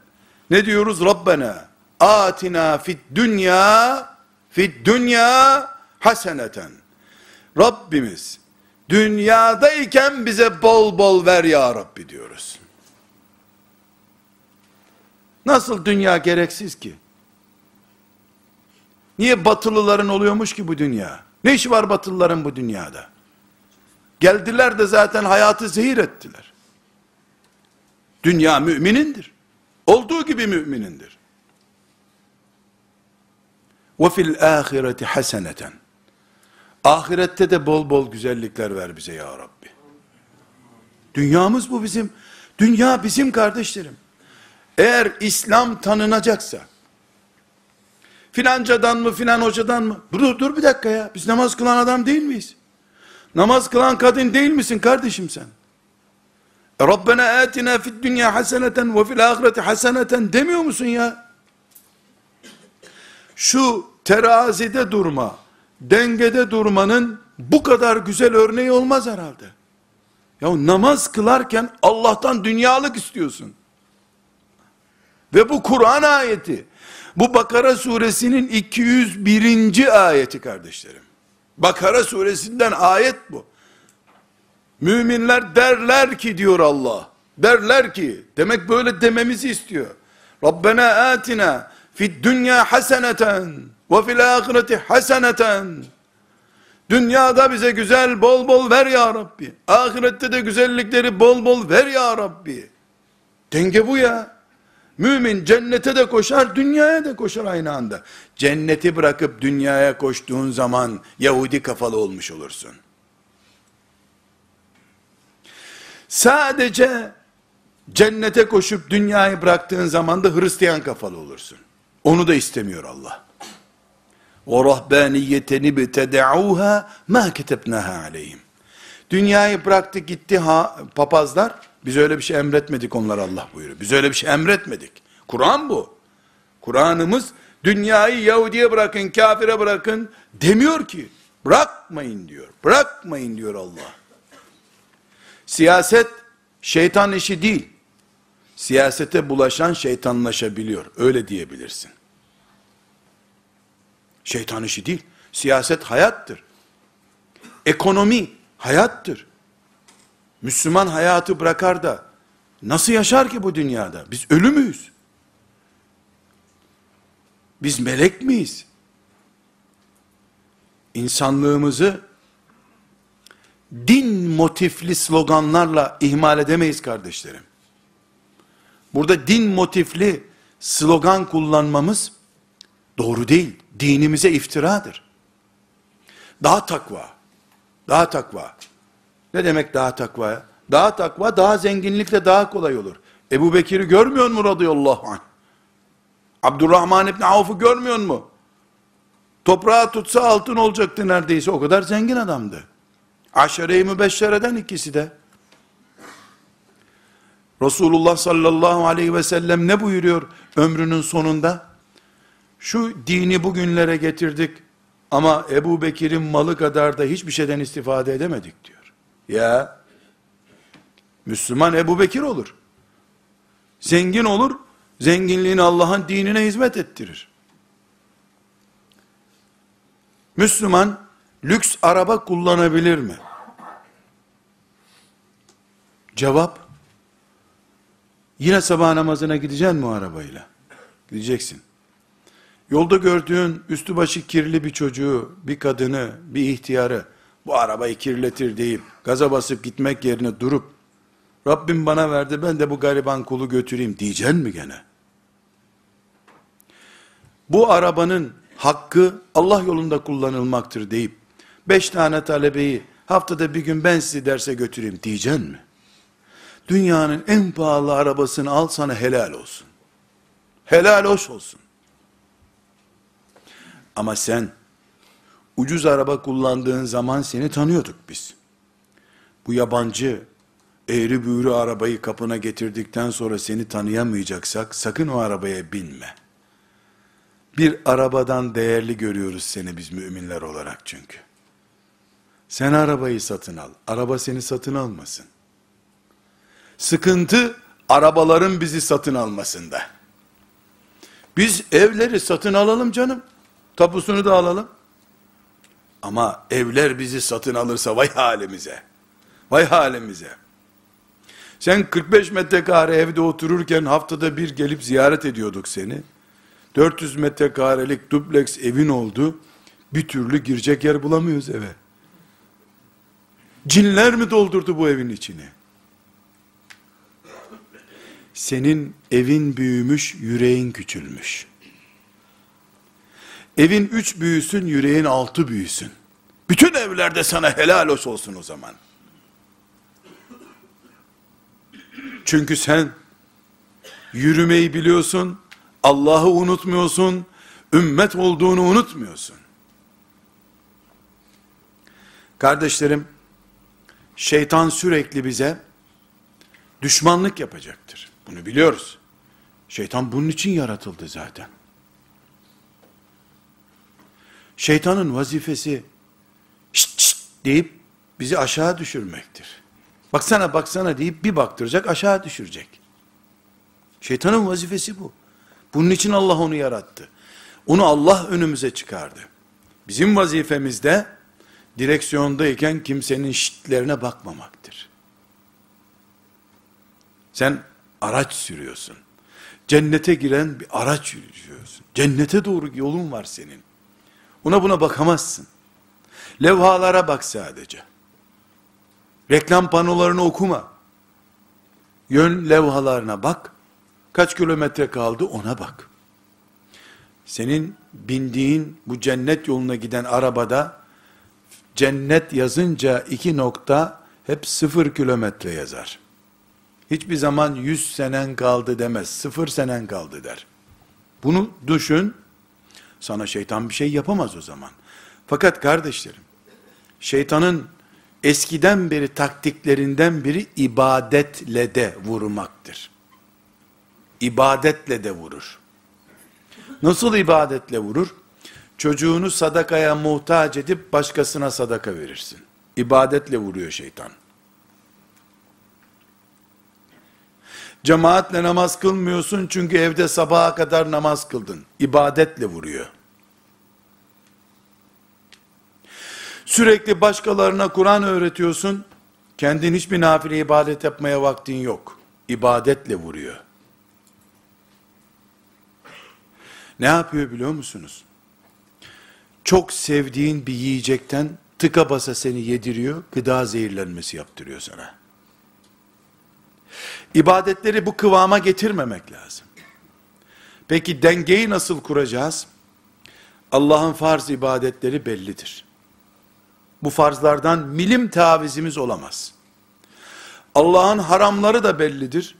ne diyoruz? Rabbena atina fid dünya fid dünya haseneten. Rabbimiz dünyadayken bize bol bol ver ya Rabbi diyoruz. Nasıl dünya gereksiz ki? Niye batılıların oluyormuş ki bu dünya? Ne işi var batılıların bu dünyada? Geldiler de zaten hayatı zehir ettiler. Dünya müminindir. Olduğu gibi müminindir. Fil ahireti haseneten. Ahirette de bol bol güzellikler ver bize ya Rabbi. Dünyamız bu bizim. Dünya bizim kardeşlerim. Eğer İslam tanınacaksa, filancadan mı filan hocadan mı? Dur dur bir dakika ya. Biz namaz kılan adam değil miyiz? Namaz kılan kadın değil misin kardeşim sen? Rabbena atina fid dünya haseneten ve fil ahireti haseneten demiyor musun ya? Şu terazide durma, dengede durmanın bu kadar güzel örneği olmaz herhalde. Ya namaz kılarken Allah'tan dünyalık istiyorsun. Ve bu Kur'an ayeti. Bu Bakara suresinin 201. ayeti kardeşlerim. Bakara suresinden ayet bu. Müminler derler ki diyor Allah. Derler ki, demek böyle dememizi istiyor. Rabbena atina fid dünya haseneten ve fil ahireti haseneten. Dünyada bize güzel bol bol ver ya Rabbi. Ahirette de güzellikleri bol bol ver ya Rabbi. Denge bu ya. Mümin cennete de koşar, dünyaya da koşar aynı anda. Cenneti bırakıp dünyaya koştuğun zaman Yahudi kafalı olmuş olursun. Sadece cennete koşup dünyayı bıraktığın zaman da Hristiyan kafalı olursun. Onu da istemiyor Allah. وَرَهْبَانِيَّةً بِتَدَعُوهَا مَا كَتَبْنَاهَا عَلَيْهِمْ Dünyayı bıraktı gitti ha, papazlar. Biz öyle bir şey emretmedik onlar Allah buyuruyor. Biz öyle bir şey emretmedik. Kur'an bu. Kur'an'ımız dünyayı Yahudi'ye bırakın, kafire bırakın demiyor ki. Bırakmayın diyor. Bırakmayın diyor Allah. Siyaset şeytan işi değil. Siyasete bulaşan şeytanlaşabiliyor. Öyle diyebilirsin. Şeytan işi değil. Siyaset hayattır. Ekonomi hayattır. Müslüman hayatı bırakar da nasıl yaşar ki bu dünyada? Biz ölü müyüz? Biz melek miyiz? İnsanlığımızı din motifli sloganlarla ihmal edemeyiz kardeşlerim. Burada din motifli slogan kullanmamız doğru değil. Dinimize iftiradır. Daha takva. Daha takva. Ne demek daha takva? Daha takva, daha zenginlikle daha kolay olur. Ebu Bekir'i görmüyor mu radıyallahu anh? Abdurrahman İbni Avf'ı görmüyor mu? Toprağı tutsa altın olacaktı neredeyse. O kadar zengin adamdı. Aşere-i mübeşşereden ikisi de. Resulullah sallallahu aleyhi ve sellem ne buyuruyor ömrünün sonunda? Şu dini bugünlere getirdik ama Ebu Bekir'in malı kadar da hiçbir şeyden istifade edemedik diyor. Ya, Müslüman Ebu Bekir olur. Zengin olur, zenginliğini Allah'ın dinine hizmet ettirir. Müslüman, lüks araba kullanabilir mi? Cevap, yine sabah namazına gideceksin mi arabayla? Gideceksin. Yolda gördüğün üstü başı kirli bir çocuğu, bir kadını, bir ihtiyarı, bu arabayı kirletir deyip, gaza basıp gitmek yerine durup, Rabbim bana verdi ben de bu gariban kulu götüreyim diyeceksin mi gene? Bu arabanın hakkı Allah yolunda kullanılmaktır deyip, beş tane talebeyi haftada bir gün ben sizi derse götüreyim diyeceksin mi? Dünyanın en pahalı arabasını al sana helal olsun. Helal hoş olsun. Ama sen ucuz araba kullandığın zaman seni tanıyorduk biz. Bu yabancı eğri büğrü arabayı kapına getirdikten sonra seni tanıyamayacaksak sakın o arabaya binme. Bir arabadan değerli görüyoruz seni biz müminler olarak çünkü. Sen arabayı satın al. Araba seni satın almasın. Sıkıntı arabaların bizi satın almasında. Biz evleri satın alalım canım. Tapusunu da alalım. Ama evler bizi satın alırsa vay halimize. Vay halimize. Sen 45 metrekare evde otururken haftada bir gelip ziyaret ediyorduk seni. 400 metrekarelik dubleks evin oldu. Bir türlü girecek yer bulamıyoruz eve. Cinler mi doldurdu bu evin içini? Senin evin büyümüş, yüreğin küçülmüş. Evin üç büyüsün, yüreğin altı büyüsün. Bütün evlerde sana helal olsun o zaman. Çünkü sen yürümeyi biliyorsun, Allah'ı unutmuyorsun, ümmet olduğunu unutmuyorsun. Kardeşlerim, şeytan sürekli bize düşmanlık yapacaktır. Bunu biliyoruz. Şeytan bunun için yaratıldı zaten. Şeytanın vazifesi şşt şşt deyip bizi aşağı düşürmektir. Baksana baksana deyip bir baktıracak aşağı düşürecek. Şeytanın vazifesi bu. Bunun için Allah onu yarattı. Onu Allah önümüze çıkardı. Bizim vazifemizde direksiyondayken kimsenin şitlerine bakmamaktır. Sen araç sürüyorsun. Cennete giren bir araç sürüyorsun. Cennete doğru yolun var senin. Ona buna bakamazsın. Levhalara bak sadece. Reklam panolarını okuma. Yön levhalarına bak. Kaç kilometre kaldı ona bak. Senin bindiğin bu cennet yoluna giden arabada cennet yazınca iki nokta hep sıfır kilometre yazar. Hiçbir zaman yüz senen kaldı demez. Sıfır senen kaldı der. Bunu düşün. Sana şeytan bir şey yapamaz o zaman. Fakat kardeşlerim, şeytanın eskiden beri taktiklerinden biri ibadetle de vurmaktır. İbadetle de vurur. Nasıl ibadetle vurur? Çocuğunu sadakaya muhtaç edip başkasına sadaka verirsin. İbadetle vuruyor şeytan. Cemaatle namaz kılmıyorsun çünkü evde sabaha kadar namaz kıldın. İbadetle vuruyor. Sürekli başkalarına Kur'an öğretiyorsun. Kendin hiçbir nafile ibadet yapmaya vaktin yok. İbadetle vuruyor. Ne yapıyor biliyor musunuz? Çok sevdiğin bir yiyecekten tıka basa seni yediriyor, gıda zehirlenmesi yaptırıyor sana. İbadetleri bu kıvama getirmemek lazım. Peki dengeyi nasıl kuracağız? Allah'ın farz ibadetleri bellidir. Bu farzlardan milim tavizimiz olamaz. Allah'ın haramları da bellidir.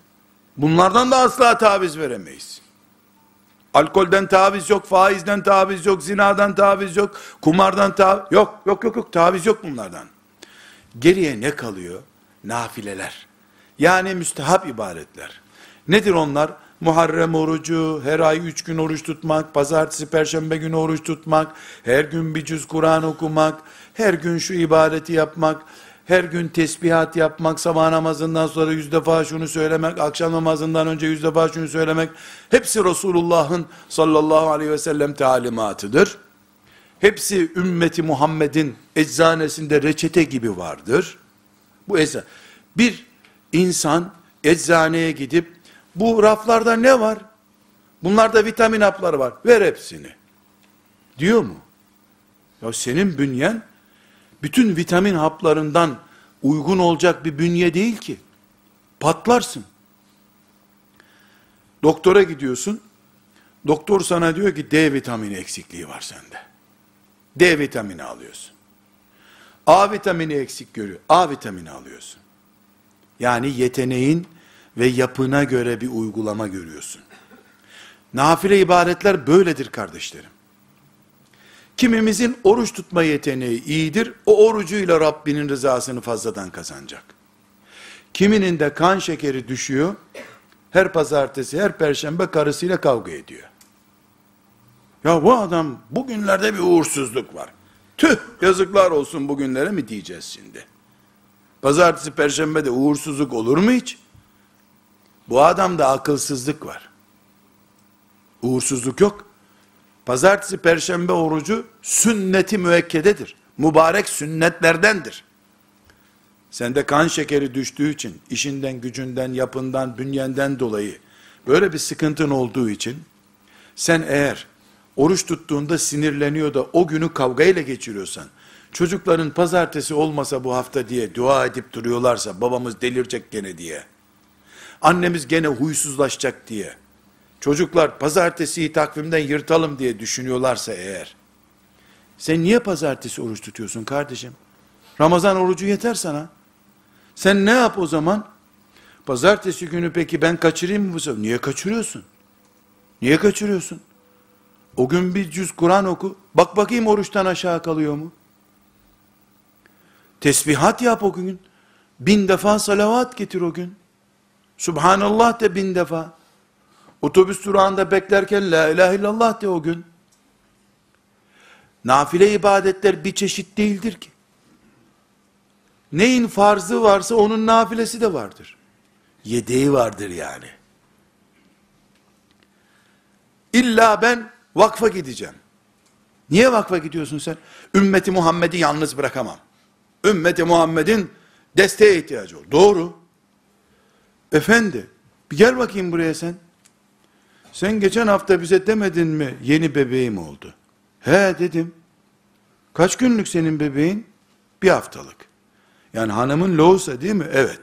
Bunlardan da asla taviz veremeyiz. Alkolden taviz yok, faizden taviz yok, zinadan taviz yok, kumardan taviz yok, yok yok yok taviz yok bunlardan. Geriye ne kalıyor? Nafileler. Yani müstehap ibadetler. Nedir onlar? Muharrem orucu, her ay üç gün oruç tutmak, pazartesi, perşembe günü oruç tutmak, her gün bir cüz Kur'an okumak, her gün şu ibadeti yapmak, her gün tesbihat yapmak, sabah namazından sonra yüz defa şunu söylemek, akşam namazından önce yüz defa şunu söylemek, hepsi Resulullah'ın sallallahu aleyhi ve sellem talimatıdır. Hepsi ümmeti Muhammed'in eczanesinde reçete gibi vardır. Bu eczane. Bir insan eczaneye gidip bu raflarda ne var? Bunlarda vitamin hapları var. Ver hepsini. Diyor mu? Ya senin bünyen bütün vitamin haplarından uygun olacak bir bünye değil ki. Patlarsın. Doktora gidiyorsun. Doktor sana diyor ki D vitamini eksikliği var sende. D vitamini alıyorsun. A vitamini eksik görüyor. A vitamini alıyorsun. Yani yeteneğin ve yapına göre bir uygulama görüyorsun. Nafile ibadetler böyledir kardeşlerim. Kimimizin oruç tutma yeteneği iyidir. O orucuyla Rabbinin rızasını fazladan kazanacak. Kiminin de kan şekeri düşüyor. Her pazartesi, her perşembe karısıyla kavga ediyor. Ya bu adam bugünlerde bir uğursuzluk var. Tüh yazıklar olsun bugünlere mi diyeceğiz şimdi? Pazartesi, perşembe de uğursuzluk olur mu hiç? Bu adamda akılsızlık var. Uğursuzluk yok. Pazartesi, perşembe orucu sünneti müekkededir. Mübarek sünnetlerdendir. Sende kan şekeri düştüğü için, işinden, gücünden, yapından, bünyenden dolayı, böyle bir sıkıntın olduğu için, sen eğer oruç tuttuğunda sinirleniyor da o günü kavgayla geçiriyorsan, çocukların pazartesi olmasa bu hafta diye dua edip duruyorlarsa, babamız delirecek gene diye, annemiz gene huysuzlaşacak diye, çocuklar pazartesiyi takvimden yırtalım diye düşünüyorlarsa eğer, sen niye pazartesi oruç tutuyorsun kardeşim? Ramazan orucu yeter sana. Sen ne yap o zaman? Pazartesi günü peki ben kaçırayım mı bu sefer? Niye kaçırıyorsun? Niye kaçırıyorsun? O gün bir cüz Kur'an oku. Bak bakayım oruçtan aşağı kalıyor mu? Tesbihat yap o gün. Bin defa salavat getir o gün. Subhanallah de bin defa. Otobüs durağında beklerken la ilahe illallah de o gün. Nafile ibadetler bir çeşit değildir ki. Neyin farzı varsa onun nafilesi de vardır. Yedeği vardır yani. İlla ben vakfa gideceğim. Niye vakfa gidiyorsun sen? Ümmeti Muhammed'i yalnız bırakamam. Ümmeti Muhammed'in desteğe ihtiyacı olur. Doğru. Efendi, bir gel bakayım buraya sen. Sen geçen hafta bize demedin mi yeni bebeğim oldu? He dedim. Kaç günlük senin bebeğin? Bir haftalık. Yani hanımın loğusa değil mi? Evet.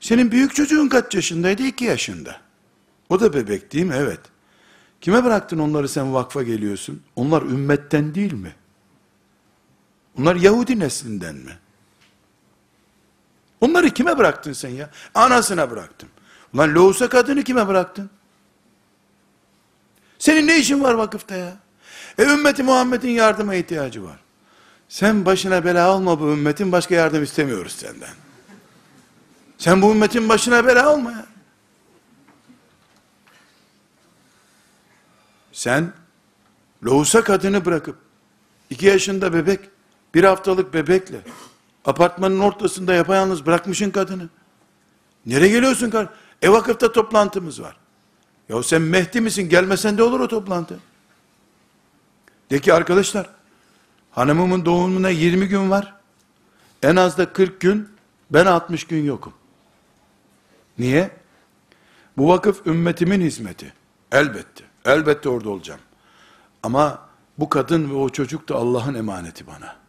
Senin büyük çocuğun kaç yaşındaydı? İki yaşında. O da bebek değil mi? Evet. Kime bıraktın onları sen vakfa geliyorsun? Onlar ümmetten değil mi? Onlar Yahudi neslinden mi? Onları kime bıraktın sen ya? Anasına bıraktım. Ulan loğusa kadını kime bıraktın? Senin ne işin var vakıfta ya? E ümmeti Muhammed'in yardıma ihtiyacı var. Sen başına bela olma bu ümmetin başka yardım istemiyoruz senden. Sen bu ümmetin başına bela olma ya. Sen lohusa kadını bırakıp iki yaşında bebek, bir haftalık bebekle apartmanın ortasında yapayalnız bırakmışın kadını. Nereye geliyorsun kardeşim? E vakıfta toplantımız var. Ya sen Mehdi misin? Gelmesen de olur o toplantı. De ki arkadaşlar, hanımımın doğumuna 20 gün var. En az da 40 gün, ben 60 gün yokum. Niye? Bu vakıf ümmetimin hizmeti. Elbette. Elbette orada olacağım. Ama bu kadın ve o çocuk da Allah'ın emaneti bana.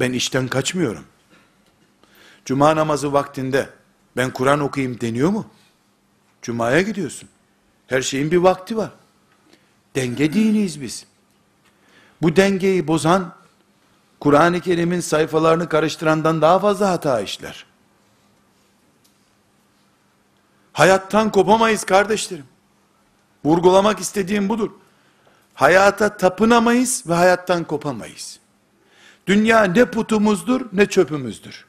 Ben işten kaçmıyorum. Cuma namazı vaktinde ben Kur'an okuyayım deniyor mu? Cuma'ya gidiyorsun. Her şeyin bir vakti var. Denge diniyiz biz. Bu dengeyi bozan, Kur'an-ı Kerim'in sayfalarını karıştırandan daha fazla hata işler. Hayattan kopamayız kardeşlerim. Vurgulamak istediğim budur. Hayata tapınamayız ve hayattan kopamayız. Dünya ne putumuzdur ne çöpümüzdür.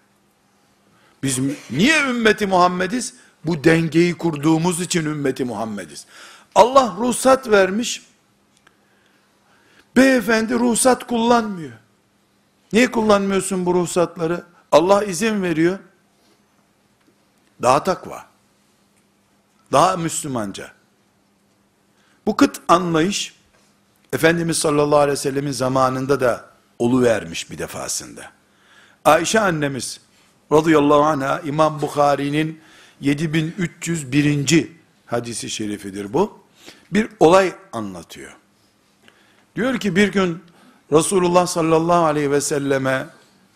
Biz niye ümmeti Muhammediz? Bu dengeyi kurduğumuz için ümmeti Muhammediz. Allah ruhsat vermiş. Beyefendi ruhsat kullanmıyor. Niye kullanmıyorsun bu ruhsatları? Allah izin veriyor. Daha takva. Daha Müslümanca. Bu kıt anlayış, Efendimiz sallallahu aleyhi ve sellemin zamanında da vermiş bir defasında. Ayşe annemiz radıyallahu anha İmam Bukhari'nin 7301. hadisi şerifidir bu. Bir olay anlatıyor. Diyor ki bir gün Resulullah sallallahu aleyhi ve selleme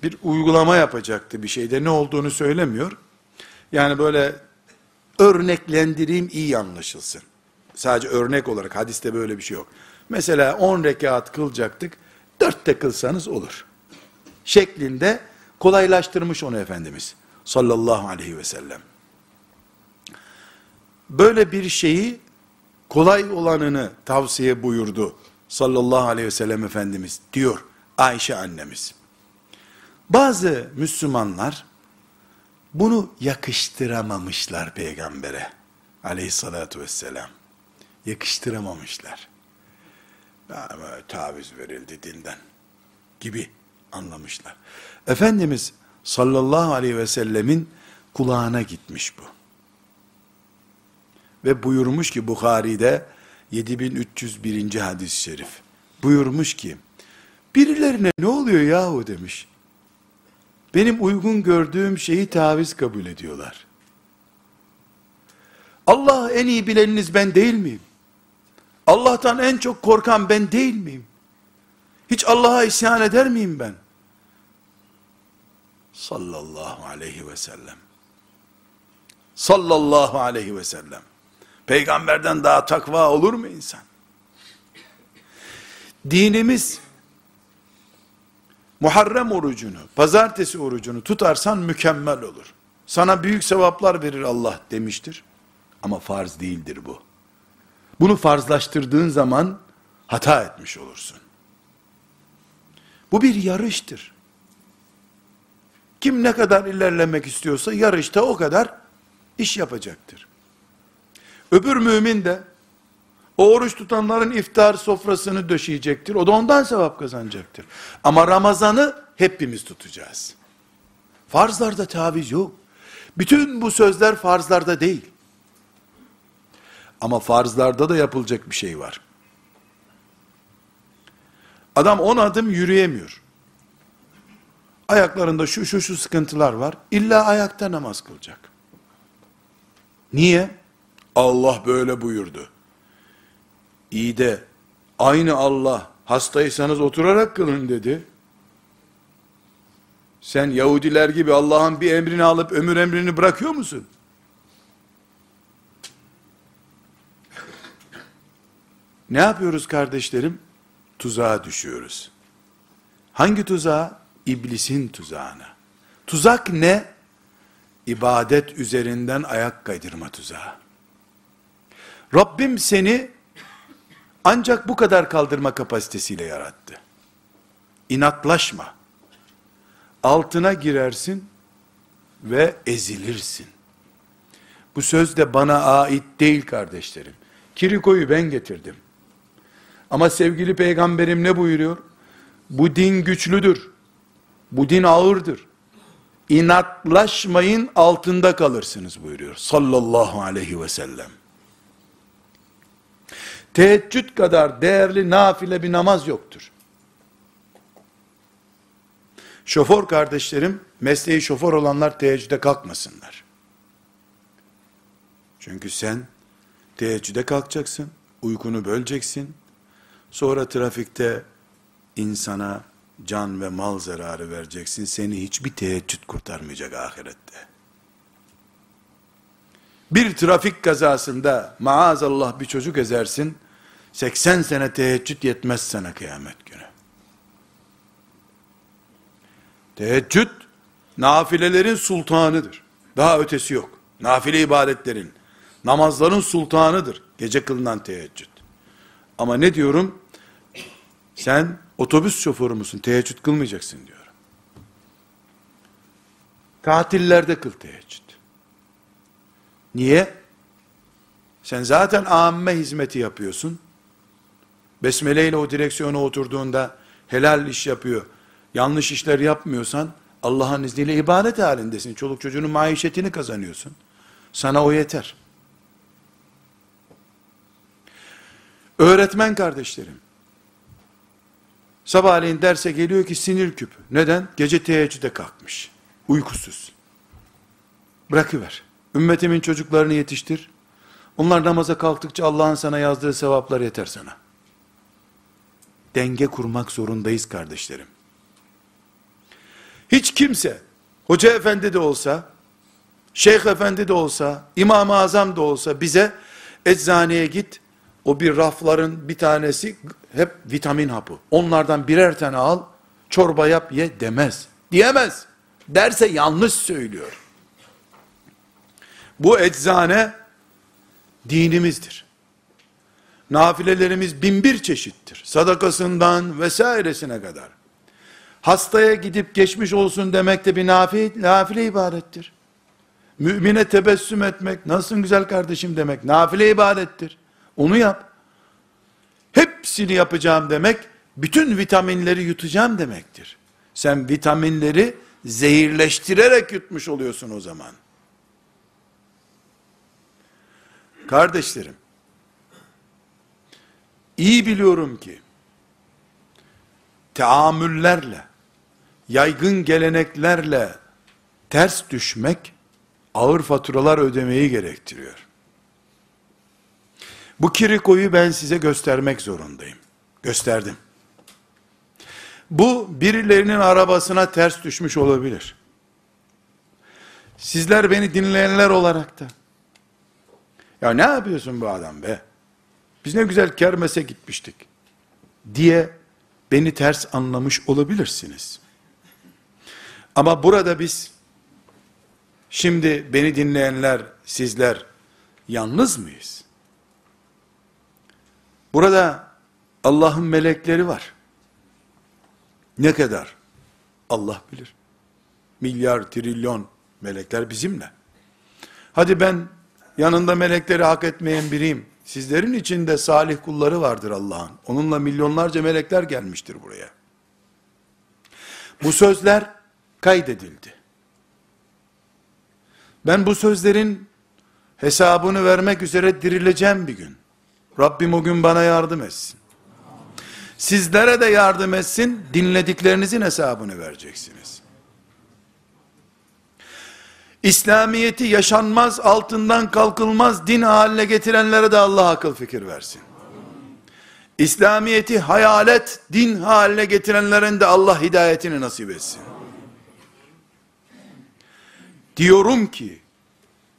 bir uygulama yapacaktı bir şeyde ne olduğunu söylemiyor. Yani böyle örneklendireyim iyi anlaşılsın. Sadece örnek olarak hadiste böyle bir şey yok. Mesela 10 rekat kılacaktık. 4 de kılsanız olur. Şeklinde kolaylaştırmış onu Efendimiz sallallahu aleyhi ve sellem. Böyle bir şeyi kolay olanını tavsiye buyurdu sallallahu aleyhi ve sellem Efendimiz diyor Ayşe annemiz. Bazı Müslümanlar bunu yakıştıramamışlar peygambere aleyhissalatu vesselam. Yakıştıramamışlar. Taviz verildi dinden gibi anlamışlar. Efendimiz sallallahu aleyhi ve sellemin kulağına gitmiş bu. Ve buyurmuş ki Bukhari'de 7301. hadis-i şerif. Buyurmuş ki birilerine ne oluyor yahu demiş. Benim uygun gördüğüm şeyi taviz kabul ediyorlar. Allah en iyi bileniniz ben değil miyim? Allah'tan en çok korkan ben değil miyim? Hiç Allah'a isyan eder miyim ben? Sallallahu aleyhi ve sellem. Sallallahu aleyhi ve sellem. Peygamberden daha takva olur mu insan? Dinimiz Muharrem orucunu, pazartesi orucunu tutarsan mükemmel olur. Sana büyük sevaplar verir Allah demiştir. Ama farz değildir bu. Bunu farzlaştırdığın zaman hata etmiş olursun. Bu bir yarıştır. Kim ne kadar ilerlemek istiyorsa yarışta o kadar iş yapacaktır. Öbür mümin de o oruç tutanların iftar sofrasını döşeyecektir. O da ondan sevap kazanacaktır. Ama Ramazan'ı hepimiz tutacağız. Farzlarda taviz yok. Bütün bu sözler farzlarda değil. Ama farzlarda da yapılacak bir şey var. Adam on adım yürüyemiyor. Ayaklarında şu şu şu sıkıntılar var. İlla ayakta namaz kılacak. Niye? Allah böyle buyurdu. İyi de aynı Allah hastaysanız oturarak kılın dedi. Sen Yahudiler gibi Allah'ın bir emrini alıp ömür emrini bırakıyor musun? Ne yapıyoruz kardeşlerim? Tuzağa düşüyoruz. Hangi tuzağa? İblisin tuzağına. Tuzak ne? İbadet üzerinden ayak kaydırma tuzağı. Rabbim seni ancak bu kadar kaldırma kapasitesiyle yarattı. İnatlaşma. Altına girersin ve ezilirsin. Bu söz de bana ait değil kardeşlerim. Kiriko'yu ben getirdim. Ama sevgili peygamberim ne buyuruyor? Bu din güçlüdür. Bu din ağırdır. İnatlaşmayın altında kalırsınız buyuruyor. Sallallahu aleyhi ve sellem. Teheccüd kadar değerli nafile bir namaz yoktur. Şoför kardeşlerim, mesleği şoför olanlar teheccüde kalkmasınlar. Çünkü sen teheccüde kalkacaksın, uykunu böleceksin, sonra trafikte insana can ve mal zararı vereceksin, seni hiçbir teheccüd kurtarmayacak ahirette bir trafik kazasında maazallah bir çocuk ezersin, 80 sene teheccüd yetmez sana kıyamet günü. Teheccüd, nafilelerin sultanıdır. Daha ötesi yok. Nafile ibadetlerin, namazların sultanıdır. Gece kılınan teheccüd. Ama ne diyorum? Sen otobüs şoförü müsün? Teheccüd kılmayacaksın diyorum. Tatillerde kıl teheccüd. Niye? Sen zaten amme hizmeti yapıyorsun. Besmele ile o direksiyona oturduğunda helal iş yapıyor. Yanlış işler yapmıyorsan Allah'ın izniyle ibadet halindesin. Çoluk çocuğunun maişetini kazanıyorsun. Sana o yeter. Öğretmen kardeşlerim. Sabahleyin derse geliyor ki sinir küpü. Neden? Gece teheccüde kalkmış. Uykusuz. Bırakıver. Ümmetimin çocuklarını yetiştir. Onlar namaza kalktıkça Allah'ın sana yazdığı sevaplar yeter sana. Denge kurmak zorundayız kardeşlerim. Hiç kimse, hoca efendi de olsa, Şeyh efendi de olsa, İmam-ı Azam da olsa bize eczaneye git, o bir rafların bir tanesi hep vitamin hapı. Onlardan birer tane al, çorba yap ye demez. Diyemez. Derse yanlış söylüyor. Bu eczane dinimizdir. Nafilelerimiz bin bir çeşittir. Sadakasından vesairesine kadar. Hastaya gidip geçmiş olsun demek de bir nafile, nafile ibadettir. Mümine tebessüm etmek, nasılsın güzel kardeşim demek, nafile ibadettir. Onu yap. Hepsini yapacağım demek, bütün vitaminleri yutacağım demektir. Sen vitaminleri zehirleştirerek yutmuş oluyorsun o zaman. Kardeşlerim, iyi biliyorum ki, teamüllerle, yaygın geleneklerle ters düşmek, ağır faturalar ödemeyi gerektiriyor. Bu kirikoyu ben size göstermek zorundayım. Gösterdim. Bu birilerinin arabasına ters düşmüş olabilir. Sizler beni dinleyenler olarak da ya ne yapıyorsun bu adam be? Biz ne güzel kermese gitmiştik diye beni ters anlamış olabilirsiniz. Ama burada biz şimdi beni dinleyenler sizler yalnız mıyız? Burada Allah'ın melekleri var. Ne kadar? Allah bilir. Milyar, trilyon melekler bizimle. Hadi ben yanında melekleri hak etmeyen biriyim. Sizlerin içinde salih kulları vardır Allah'ın. Onunla milyonlarca melekler gelmiştir buraya. Bu sözler kaydedildi. Ben bu sözlerin hesabını vermek üzere dirileceğim bir gün. Rabbim o gün bana yardım etsin. Sizlere de yardım etsin, dinlediklerinizin hesabını vereceksiniz. İslamiyeti yaşanmaz, altından kalkılmaz din haline getirenlere de Allah akıl fikir versin. İslamiyeti hayalet din haline getirenlerin de Allah hidayetini nasip etsin. Diyorum ki,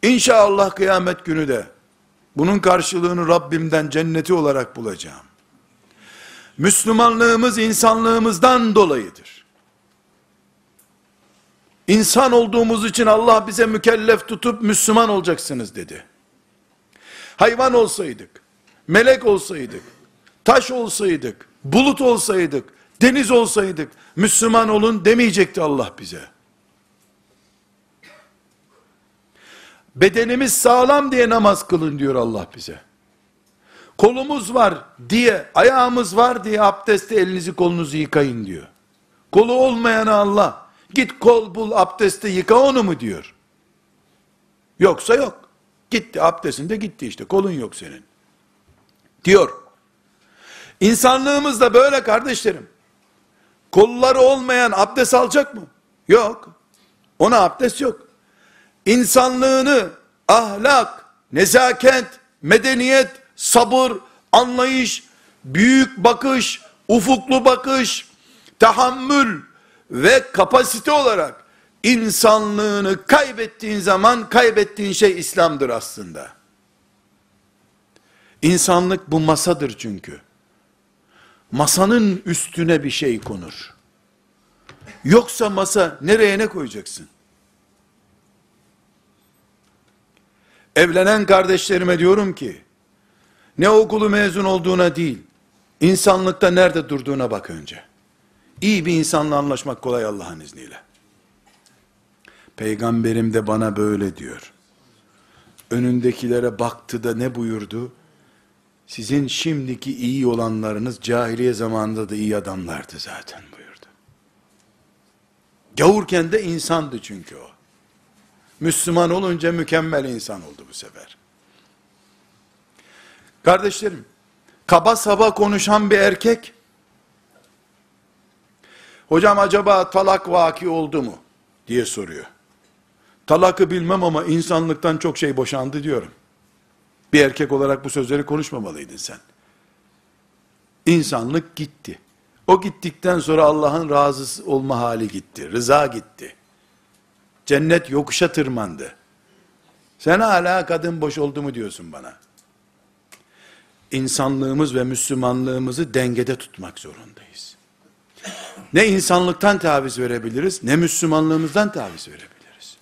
inşallah kıyamet günü de, bunun karşılığını Rabbimden cenneti olarak bulacağım. Müslümanlığımız insanlığımızdan dolayıdır. İnsan olduğumuz için Allah bize mükellef tutup Müslüman olacaksınız dedi. Hayvan olsaydık, melek olsaydık, taş olsaydık, bulut olsaydık, deniz olsaydık, Müslüman olun demeyecekti Allah bize. Bedenimiz sağlam diye namaz kılın diyor Allah bize. Kolumuz var diye, ayağımız var diye abdestte elinizi kolunuzu yıkayın diyor. Kolu olmayana Allah, git kol bul abdestte yıka onu mu diyor. Yoksa yok. Gitti abdestinde gitti işte kolun yok senin. Diyor. İnsanlığımız da böyle kardeşlerim. Kolları olmayan abdest alacak mı? Yok. Ona abdest yok. İnsanlığını ahlak, nezaket, medeniyet, sabır, anlayış, büyük bakış, ufuklu bakış, tahammül ve kapasite olarak insanlığını kaybettiğin zaman kaybettiğin şey İslam'dır aslında. İnsanlık bu masadır çünkü. Masanın üstüne bir şey konur. Yoksa masa nereye ne koyacaksın? Evlenen kardeşlerime diyorum ki, ne okulu mezun olduğuna değil, insanlıkta nerede durduğuna bak önce. İyi bir insanla anlaşmak kolay Allah'ın izniyle. Peygamberim de bana böyle diyor. Önündekilere baktı da ne buyurdu? Sizin şimdiki iyi olanlarınız cahiliye zamanında da iyi adamlardı zaten buyurdu. Gavurken de insandı çünkü o. Müslüman olunca mükemmel insan oldu bu sefer. Kardeşlerim, kaba saba konuşan bir erkek, hocam acaba talak vaki oldu mu? diye soruyor. Talakı bilmem ama insanlıktan çok şey boşandı diyorum. Bir erkek olarak bu sözleri konuşmamalıydın sen. İnsanlık gitti. O gittikten sonra Allah'ın razı olma hali gitti. Rıza gitti. Cennet yokuşa tırmandı. Sen hala kadın boş oldu mu diyorsun bana. İnsanlığımız ve Müslümanlığımızı dengede tutmak zorundayız. Ne insanlıktan taviz verebiliriz, ne Müslümanlığımızdan taviz verebiliriz.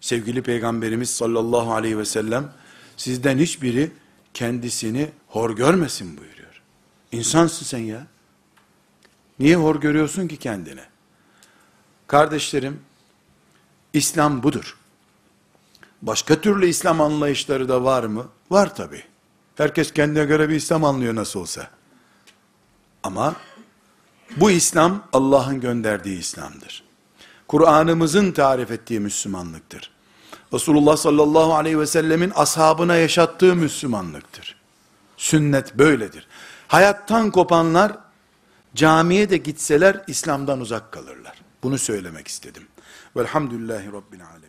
Sevgili Peygamberimiz sallallahu aleyhi ve sellem, sizden hiçbiri kendisini hor görmesin buyuruyor. İnsansın sen ya. Niye hor görüyorsun ki kendini? Kardeşlerim, İslam budur. Başka türlü İslam anlayışları da var mı? Var tabi. Herkes kendine göre bir İslam anlıyor nasıl olsa. Ama bu İslam Allah'ın gönderdiği İslam'dır. Kur'an'ımızın tarif ettiği Müslümanlıktır. Resulullah sallallahu aleyhi ve sellemin ashabına yaşattığı Müslümanlıktır. Sünnet böyledir. Hayattan kopanlar camiye de gitseler İslam'dan uzak kalırlar. Bunu söylemek istedim. Velhamdülillahi Rabbil Alemin.